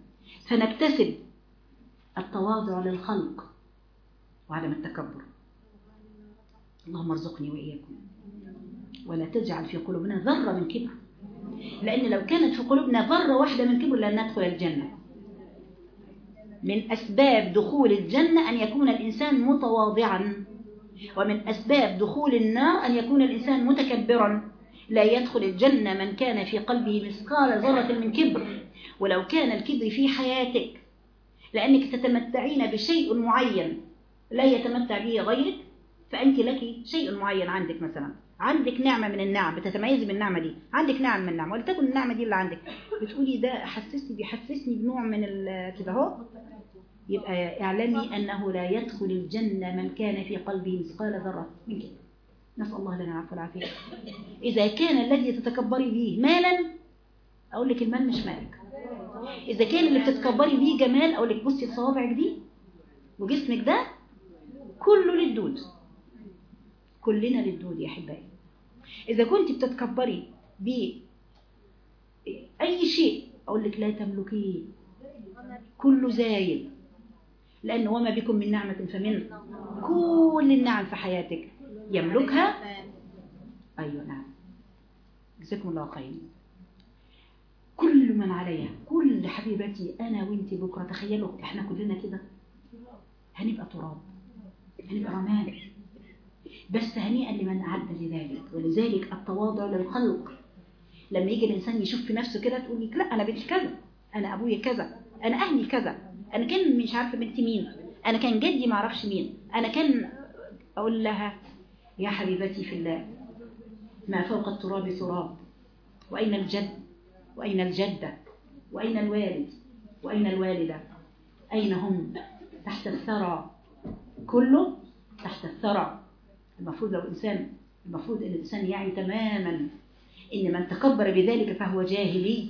فنكتسب التواضع للخلق وعدم التكبر. اللهم ارزقني وإياكم. ولا تجعل في قلوبنا ذرة من كبر. لأن لو كانت في قلوبنا ذرة واحدة من كبر لن ندخل الجنة. من أسباب دخول الجنة أن يكون الإنسان متواضعا. ومن أسباب دخول النار أن يكون الإنسان متكبرا. لا يدخل الجنة من كان في قلبه مثقال ذرة من كبر ولو كان الكبر في حياتك. لأنك تتمتعين بشيء معين. لا يتمتع به غيرك فأنت لك شيء معين عندك مثلا. عندك نعمة من النعم بتتميزي بالنعمة دي. عندك نعم من النعم ولتكن النعمة دي اللي عندك. بتقولي ده حسسني بيحسسني بنوع من كده أهو. يبقى اعلمي أنه لا يدخل الجنة من كان في قلبه مثقال ذرة من كده نسأل الله لنا العفو والعافية. إذا كان الذي تتكبري به مالا أقول لك المال مش مالك. إذا كان اللي بتتكبري به جمال أقول لك بصي صوابعك دي وجسمك ده كله للدود. كلنا للدود يا أحبائي. إذا كنت بتتكبري بأي شيء أقول لك لا تملكيه. كله زايد. لأن وما بكم من نعمة فمن كل النعم في حياتك. يملكها؟ أيوة نعم. جزاكم الله خير. كل من عليها كل حبيبتي أنا وانت بكرة تخيلوا إحنا كلنا كده. هنبقى تراب. هنبقى رماد. بس هنيئا لمن أعد لذلك. ولذلك التواضع للخلق. لما يجي الإنسان يشوف في نفسه كده تقول لك لا أنا بنت كذا أنا أبويا كذا أنا أهلي كذا أنا كان مش عارفة بنت مين أنا كان جدي ما أعرفش مين أنا كان أقول لها يا حبيبتي في الله ما فوق التراب تراب. وأين الجد؟ وأين الجدة؟ وأين الوالد؟ وأين الوالدة؟ أين هم؟ تحت الثرى. كله تحت الثرى. المفروض لو إنسان المفروض أن الإنسان يعي تماما إن من تكبر بذلك فهو جاهلي.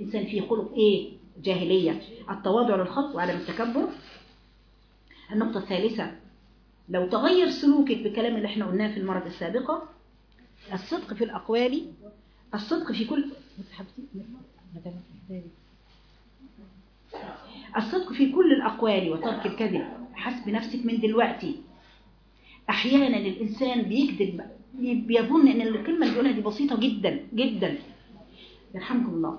إنسان فيه خلق إيه؟ جاهلية. التواضع للخط وعدم التكبر. النقطة الثالثة لو تغير سلوكك بكلام اللي إحنا قلناه في المرة السابقة الصدق في الأقوال الصدق في كل الصدق في كل الأقوال وترك الكذب. حسب نفسك من دلوقتي. أحيانا الإنسان بيكذب بيظن أن الكلمة اللي بيقولها دي بسيطة جدا جدا. يرحمكم الله.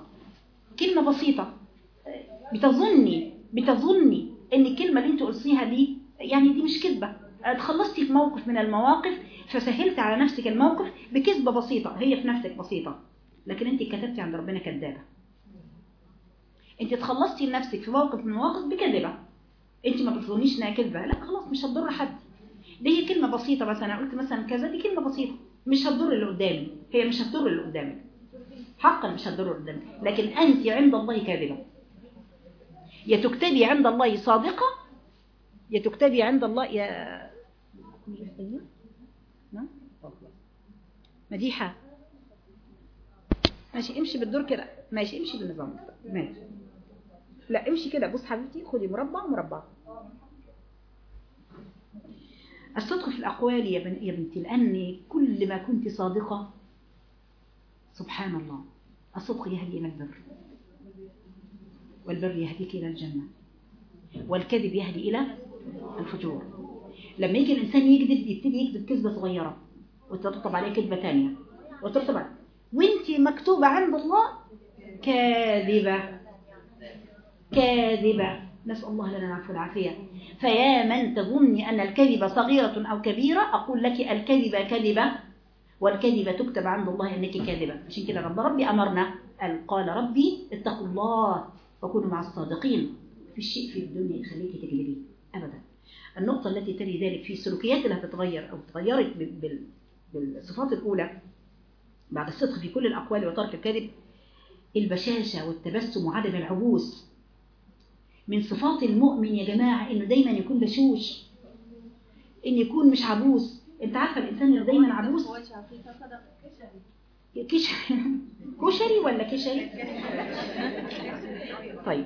كلمة بسيطة. بتظني بتظني أن الكلمة اللي انت قلتيها دي يعني دي مش كذبة. اتخلصتي في موقف من المواقف فسهلت على نفسك الموقف بكذبة بسيطة هي في نفسك بسيطة لكن انت كتبتي عند ربنا كذابة. انت تخلصتي لنفسك في موقف من المواقف بكذبة. انت ما بتظنيش إنها كذبة لا خلاص مش هتضر حد. دي هي كلمة بسيطة مثلا قلت مثلا كذا دي كلمة بسيطة. مش هتضر اللي قدامي هي مش هتضر اللي قدامك. حقا مش هتضر اللي قدامك لكن انت عند الله كاذبة. يا تكتبي عند الله صادقة يا تكتبي عند الله يا نعم؟ مديحة. ماشي امشي بالدور كده. ماشي امشي بالنظام. ماشي. لا امشي كده. بص حبيبتي خدي مربع ومربع الصدق في الأقوال يا يا بنتي لأن كل ما كنت صادقة سبحان الله الصدق يهدي إلى البر. والبر يهديك إلى الجنة. والكذب يهدي إلى الفجور. لما يجي الإنسان يكذب يبتدي يكذب كذبة صغيرة وترتب عليه كذبة تانية. وترتب عليه. وانت مكتوبة عند الله كاذبة. كاذبة. نسأل الله لنا العفو والعافية. فيا من تظني أن الكذبة صغيرة أو كبيرة أقول لك الكذبة كذبة والكذبة تكتب عند الله أنك كاذبة. عشان كده رب ربي أمرنا. قال ربي اتقوا الله وكونوا مع الصادقين. في الشيء في الدنيا يخليك تكذبي أبدا. النقطة التي تلي ذلك في السلوكيات اللي هتتغير أو تغيرت بال- بال- بالصفات الأولى بعد الصدق في كل الأقوال وترك الكذب البشاشة والتبسم وعدم العبوس. من صفات المؤمن يا جماعة إنه دايما يكون بشوش إن يكون مش عبوس. أنت عارفة الإنسان اللي دايما عبوس؟ كشري. كشري ولا كشري؟ طيب.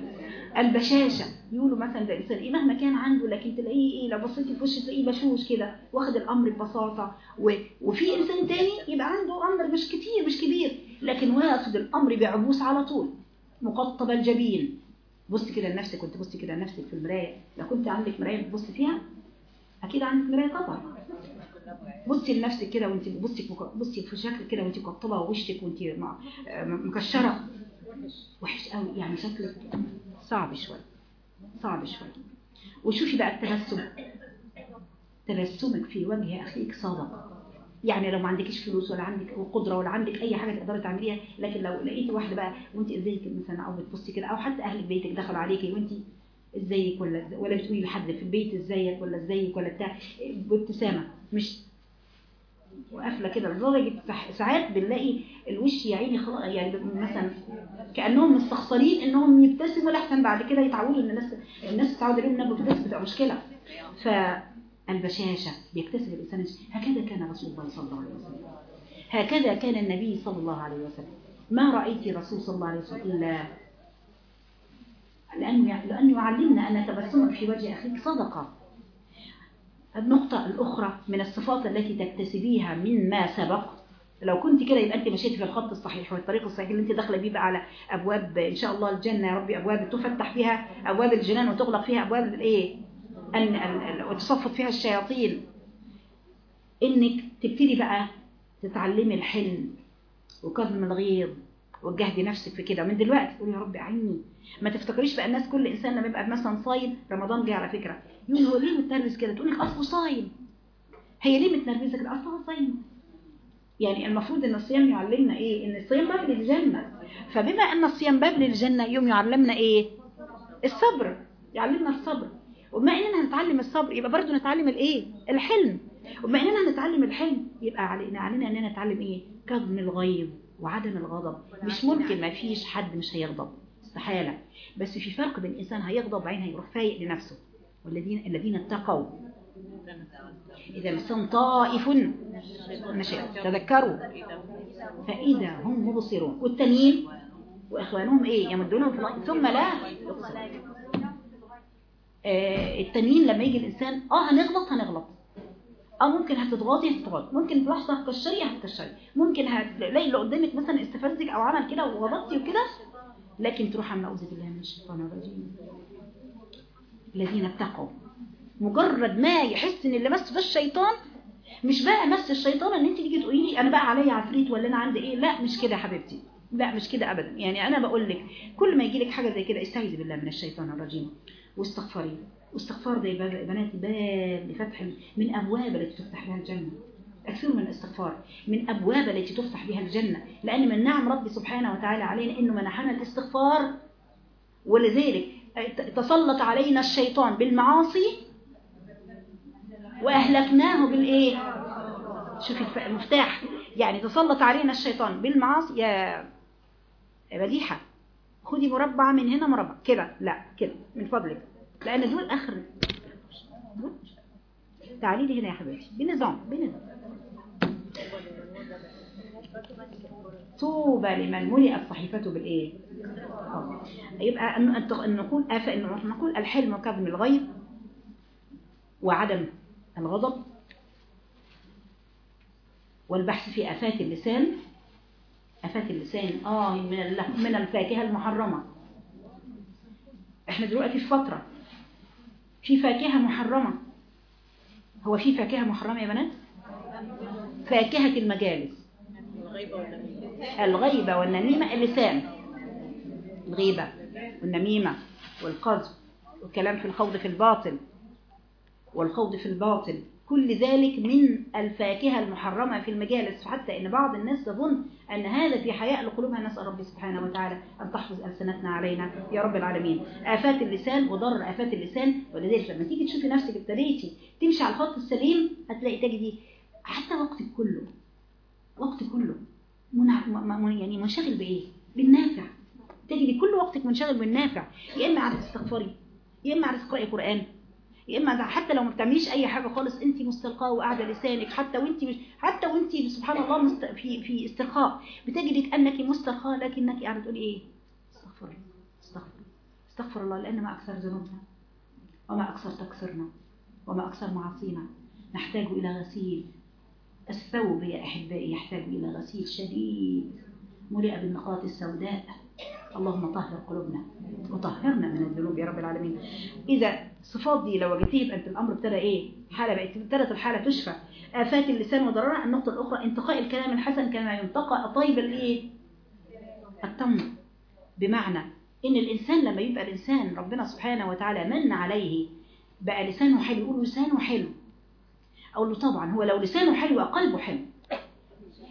البشاشة. يقولوا مثلا ده الإنسان إيه مهما كان عنده لكن تلاقيه إيه لو بصيتي في وشه تلاقيه بشوش كده واخد الأمر ببساطة. و... وفي إنسان تاني يبقى عنده أمر مش كتير مش كبير لكن واخد الأمر بعبوس على طول. مقطب الجبين. بص كده لنفسك وانت بصي كده لنفسك في المراية. لو كنت عندك مراية بتبص فيها أكيد عندك مراية طبعا بصي لنفسك كده وأنت بصي بصي في شكلك كده وأنت مقطبة ووشك وأنت مكشرة. وحش قوي يعني شكلك. صعب شوية صعب شوية وشوفي بقى؟ التبسم تبسمك في وجه أخيك صادق. يعني لو ما عندكش فلوس ولا عندك قدرة ولا عندك أي حاجة تقدري تعمليها لكن لو لقيتي واحدة بقى وأنت ازيك مثلا أو بتبصي كده أو حتى أهل بيتك دخلوا عليكي وأنت ازيك ولا ولا بتقولي لحد في البيت ازيك ولا ازيك ولا بتاع بابتسامه مش وقافلة كده لدرجة ساعات بنلاقي الوش يا عيني يعني مثلا كأنهم مستخسرين إنهم يبتسموا لحسن بعد كده يتعودوا إن الناس الناس تتعود عليهم إنها بتبتسم بتبقى مشكلة. فالبشاشة بيكتسب الإنسان. هكذا كان رسول الله صلى الله عليه وسلم. هكذا كان النبي صلى الله عليه وسلم. ما رأيت رسول صلى الله عليه وسلم إلا لأنه لأنه يعلمنا أن تبسمك في وجه أخيك صدقة. النقطة الأخرى من الصفات التي تكتسبيها من ما سبق. لو كنت كده يبقى أنت مشيت في الخط الصحيح والطريق الصحيح اللي أنت داخلة بيه على أبواب إن شاء الله الجنة يا ربي أبواب تفتح فيها أبواب الجنان وتغلق فيها أبواب الإيه؟ أن ال- ال- وتصفد فيها الشياطين. إنك تبتدي بقى تتعلمي الحلم وكظم الغيظ. وتجهدي نفسك في كده. من دلوقتي تقولي يا رب أعيني ما تفتكريش بقى الناس كل إنسان لما يبقى مثلا صايم رمضان جه على فكرة. يقول هو ليه متنرفز كده؟ تقول لك اصله صايم. هي ليه متنرفزة كده؟ اصلها صايم. يعني المفروض إن الصيام يعلمنا إيه؟ إن الصيام باب للجنة. فبما إن الصيام باب للجنة يوم يعلمنا إيه؟ الصبر. يعلمنا الصبر. وبما إننا هنتعلم الصبر يبقى برضه نتعلم الإيه؟ الحلم. وبما إننا هنتعلم الحلم يبقى علينا علينا إننا نتعلم إيه؟ كظم الغيظ. وعدم الغضب. مش ممكن ما فيش حد مش هيغضب. استحالة. بس في فرق بين إنسان هيغضب وبعدين هيروح فايق لنفسه. والذين الذين اتقوا. إذا مسهم طائف. نشأ تذكروا. فإذا هم مبصرون. والتانيين؟ وإخوانهم إيه؟ يمدونهم في ثم لا آه التانيين لما يجي الإنسان آه هنغلط هنغلط. آه ممكن هتضغطي هتضغطي ممكن في لحظة هتكشري هتكشري ممكن هتلاقي اللي قدامك مثلا استفزك أو عمل كده وغلطتي وكده لكن تروح عن أعوذ بالله من الشيطان الرجيم. الذين اتقوا. مجرد ما يحس إن اللي مس ده الشيطان مش بقى مس الشيطان إن أنت تيجي تقولي لي أنا بقى عليا عفريت ولا أنا عندي إيه؟ لا مش كده يا حبيبتي. لا مش كده ابدا. يعني أنا بقول لك كل ما يجي لك حاجة زي كده استعيذي بالله من الشيطان الرجيم. واستغفري. واستغفار ده يا بناتي باب لفتح من أبواب التي تفتح بها الجنة. أكثر من الاستغفار. من أبواب التي تفتح بها الجنة. لأن من نعم ربي سبحانه وتعالى علينا إنه منحنا الاستغفار. ولذلك تسلط علينا الشيطان بالمعاصي وأهلكناه بالإيه؟ شوفي المفتاح. يعني تسلط علينا الشيطان بالمعاصي. يا يا بديحة. خدي مربع من هنا مربع. كده. لا كده. من فضلك. لأن دول آخر. تعالي لي هنا يا حبيبتي. بنظام بنظام. طوبى لمن ملئت صحيفته بالايه. يبقى ان نقول. أن نقول الحلم كظم الغيظ وعدم الغضب والبحث في آفات اللسان آفات اللسان. آه من من الفاكهة المحرمة. إحنا دلوقتي في فترة في فاكهة محرمة. هو في فاكهة محرمة يا بنات؟ فاكهة المجالس. الغيبة والنميمة اللسان. الغيبة والنميمة والقذف. والكلام في الخوض في الباطل. والخوض في الباطل. كل ذلك من الفاكهة المحرمة في المجالس. حتى إن بعض الناس تظن أن هذا في حياء لقلوبها. نسأل ربي سبحانه وتعالى أن تحفظ ألسنتنا علينا. يا رب العالمين. آفات اللسان وضرر آفات اللسان. ولذلك لما تيجي تشوفي نفسك ابتديتي تمشي على الخط السليم هتلاقي تجدي حتى وقتك كله وقتك كله منع يعني منشغل بإيه؟ بالنافع. تجدي كل وقتك منشغل بالنافع. يا إما على تستغفري يا إما على تقرأي قرآن. يا إما حتى لو ما بتعمليش أي حاجة خالص انت مستلقاة وقاعدة لسانك حتى وانت مش حتى وانت سبحان الله مست... في في استرخاء. بتجدك انك مسترخاء لكنك قاعدة تقولي إيه؟ استغفر الله استغفر استغفر الله لأن ما أكثر ذنوبنا وما أكثر تقصيرنا وما أكثر معاصينا. نحتاج إلى غسيل. الثوب يا أحبائي يحتاج إلى غسيل شديد ملئ بالنقاط السوداء. اللهم طهر قلوبنا وطهرنا من الذنوب يا رب العالمين. إذا الصفات دي لو وجدتيه يبقى أنت الأمر ابتدى إيه؟ حالة بقت ابتدت الحالة تشفى. آفات اللسان وضررها. النقطة الأخرى انتقاء الكلام الحسن كما ينتقى طيب الإيه؟ التمر بمعنى إن الإنسان لما يبقى الإنسان ربنا سبحانه وتعالى من عليه بقى لسانه حلو. يقول لسانه حلو. أقول له طبعا هو لو لسانه حلو قلبه حلو.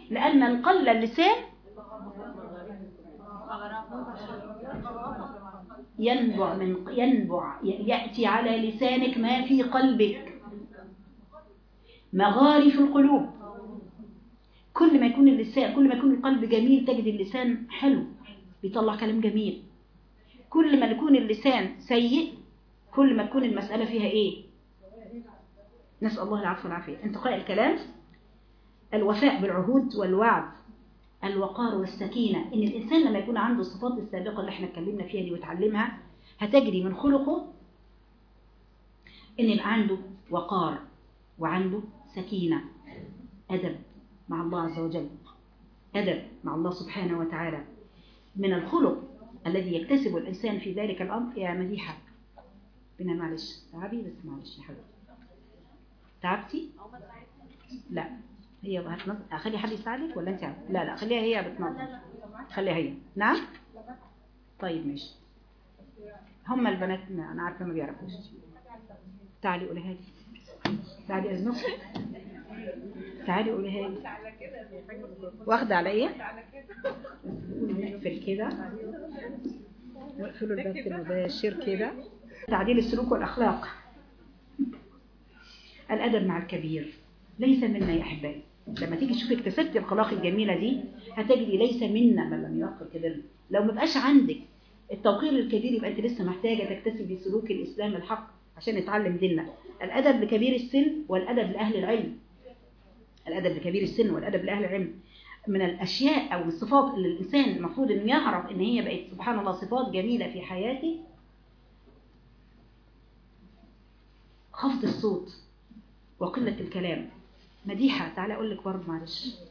لأن القل اللسان ينبع من ينبع. يأتي على لسانك ما في قلبك. مغارف القلوب. كل ما يكون اللسان كل ما يكون القلب جميل تجد اللسان حلو. بيطلع كلام جميل. كل ما يكون اللسان سيء كل ما تكون المسألة فيها إيه؟ نسأل الله العفو والعافية. انتقاء الكلام. الوفاء بالعهود والوعد. الوقار والسكينة. إن الإنسان لما يكون عنده الصفات السابقة اللي إحنا اتكلمنا فيها دي وتعلمها هتجري من خلقه إن يبقى عنده وقار وعنده سكينة. أدب مع الله عز وجل. أدب مع الله سبحانه وتعالى. من الخلق الذي يكتسب الإنسان في ذلك الأمر يا مديحة. بنا معلش. تعبي بس معلش يا حبيبتي. تعبتي؟ لا. هي هتنظر أخلي حد يساعدك ولا أنت؟ لا لا خليها هي بتنظر خليها هي. نعم؟ طيب ماشي. هم البنات ما أنا عارفة ما بيعرفوش. تعالي قوليها لي تعالي اذنك تعالي قوليها لي واخدة على إيه؟ نقفل كده واقفلوا البث المباشر كده. تعديل السلوك والأخلاق. الأدب مع الكبير ليس منا يا احبائي لما تيجي تشوفي اكتسبتي الاخلاق الجميلة دي هتجدي ليس منا من لم يوقر كبير لو ما بقاش عندك التوقير الكبير يبقى أنت لسه محتاجة تكتسبي سلوك الإسلام الحق عشان نتعلم ديننا. الأدب لكبير السن والأدب لأهل العلم. الأدب لكبير السن والأدب لأهل العلم. من الأشياء أو الصفات اللي الإنسان المفروض إنه يعرف إن هي بقت سبحان الله صفات جميلة في حياته. خفض الصوت وقلة الكلام. مديحة تعالى أقول لك برضه معلش.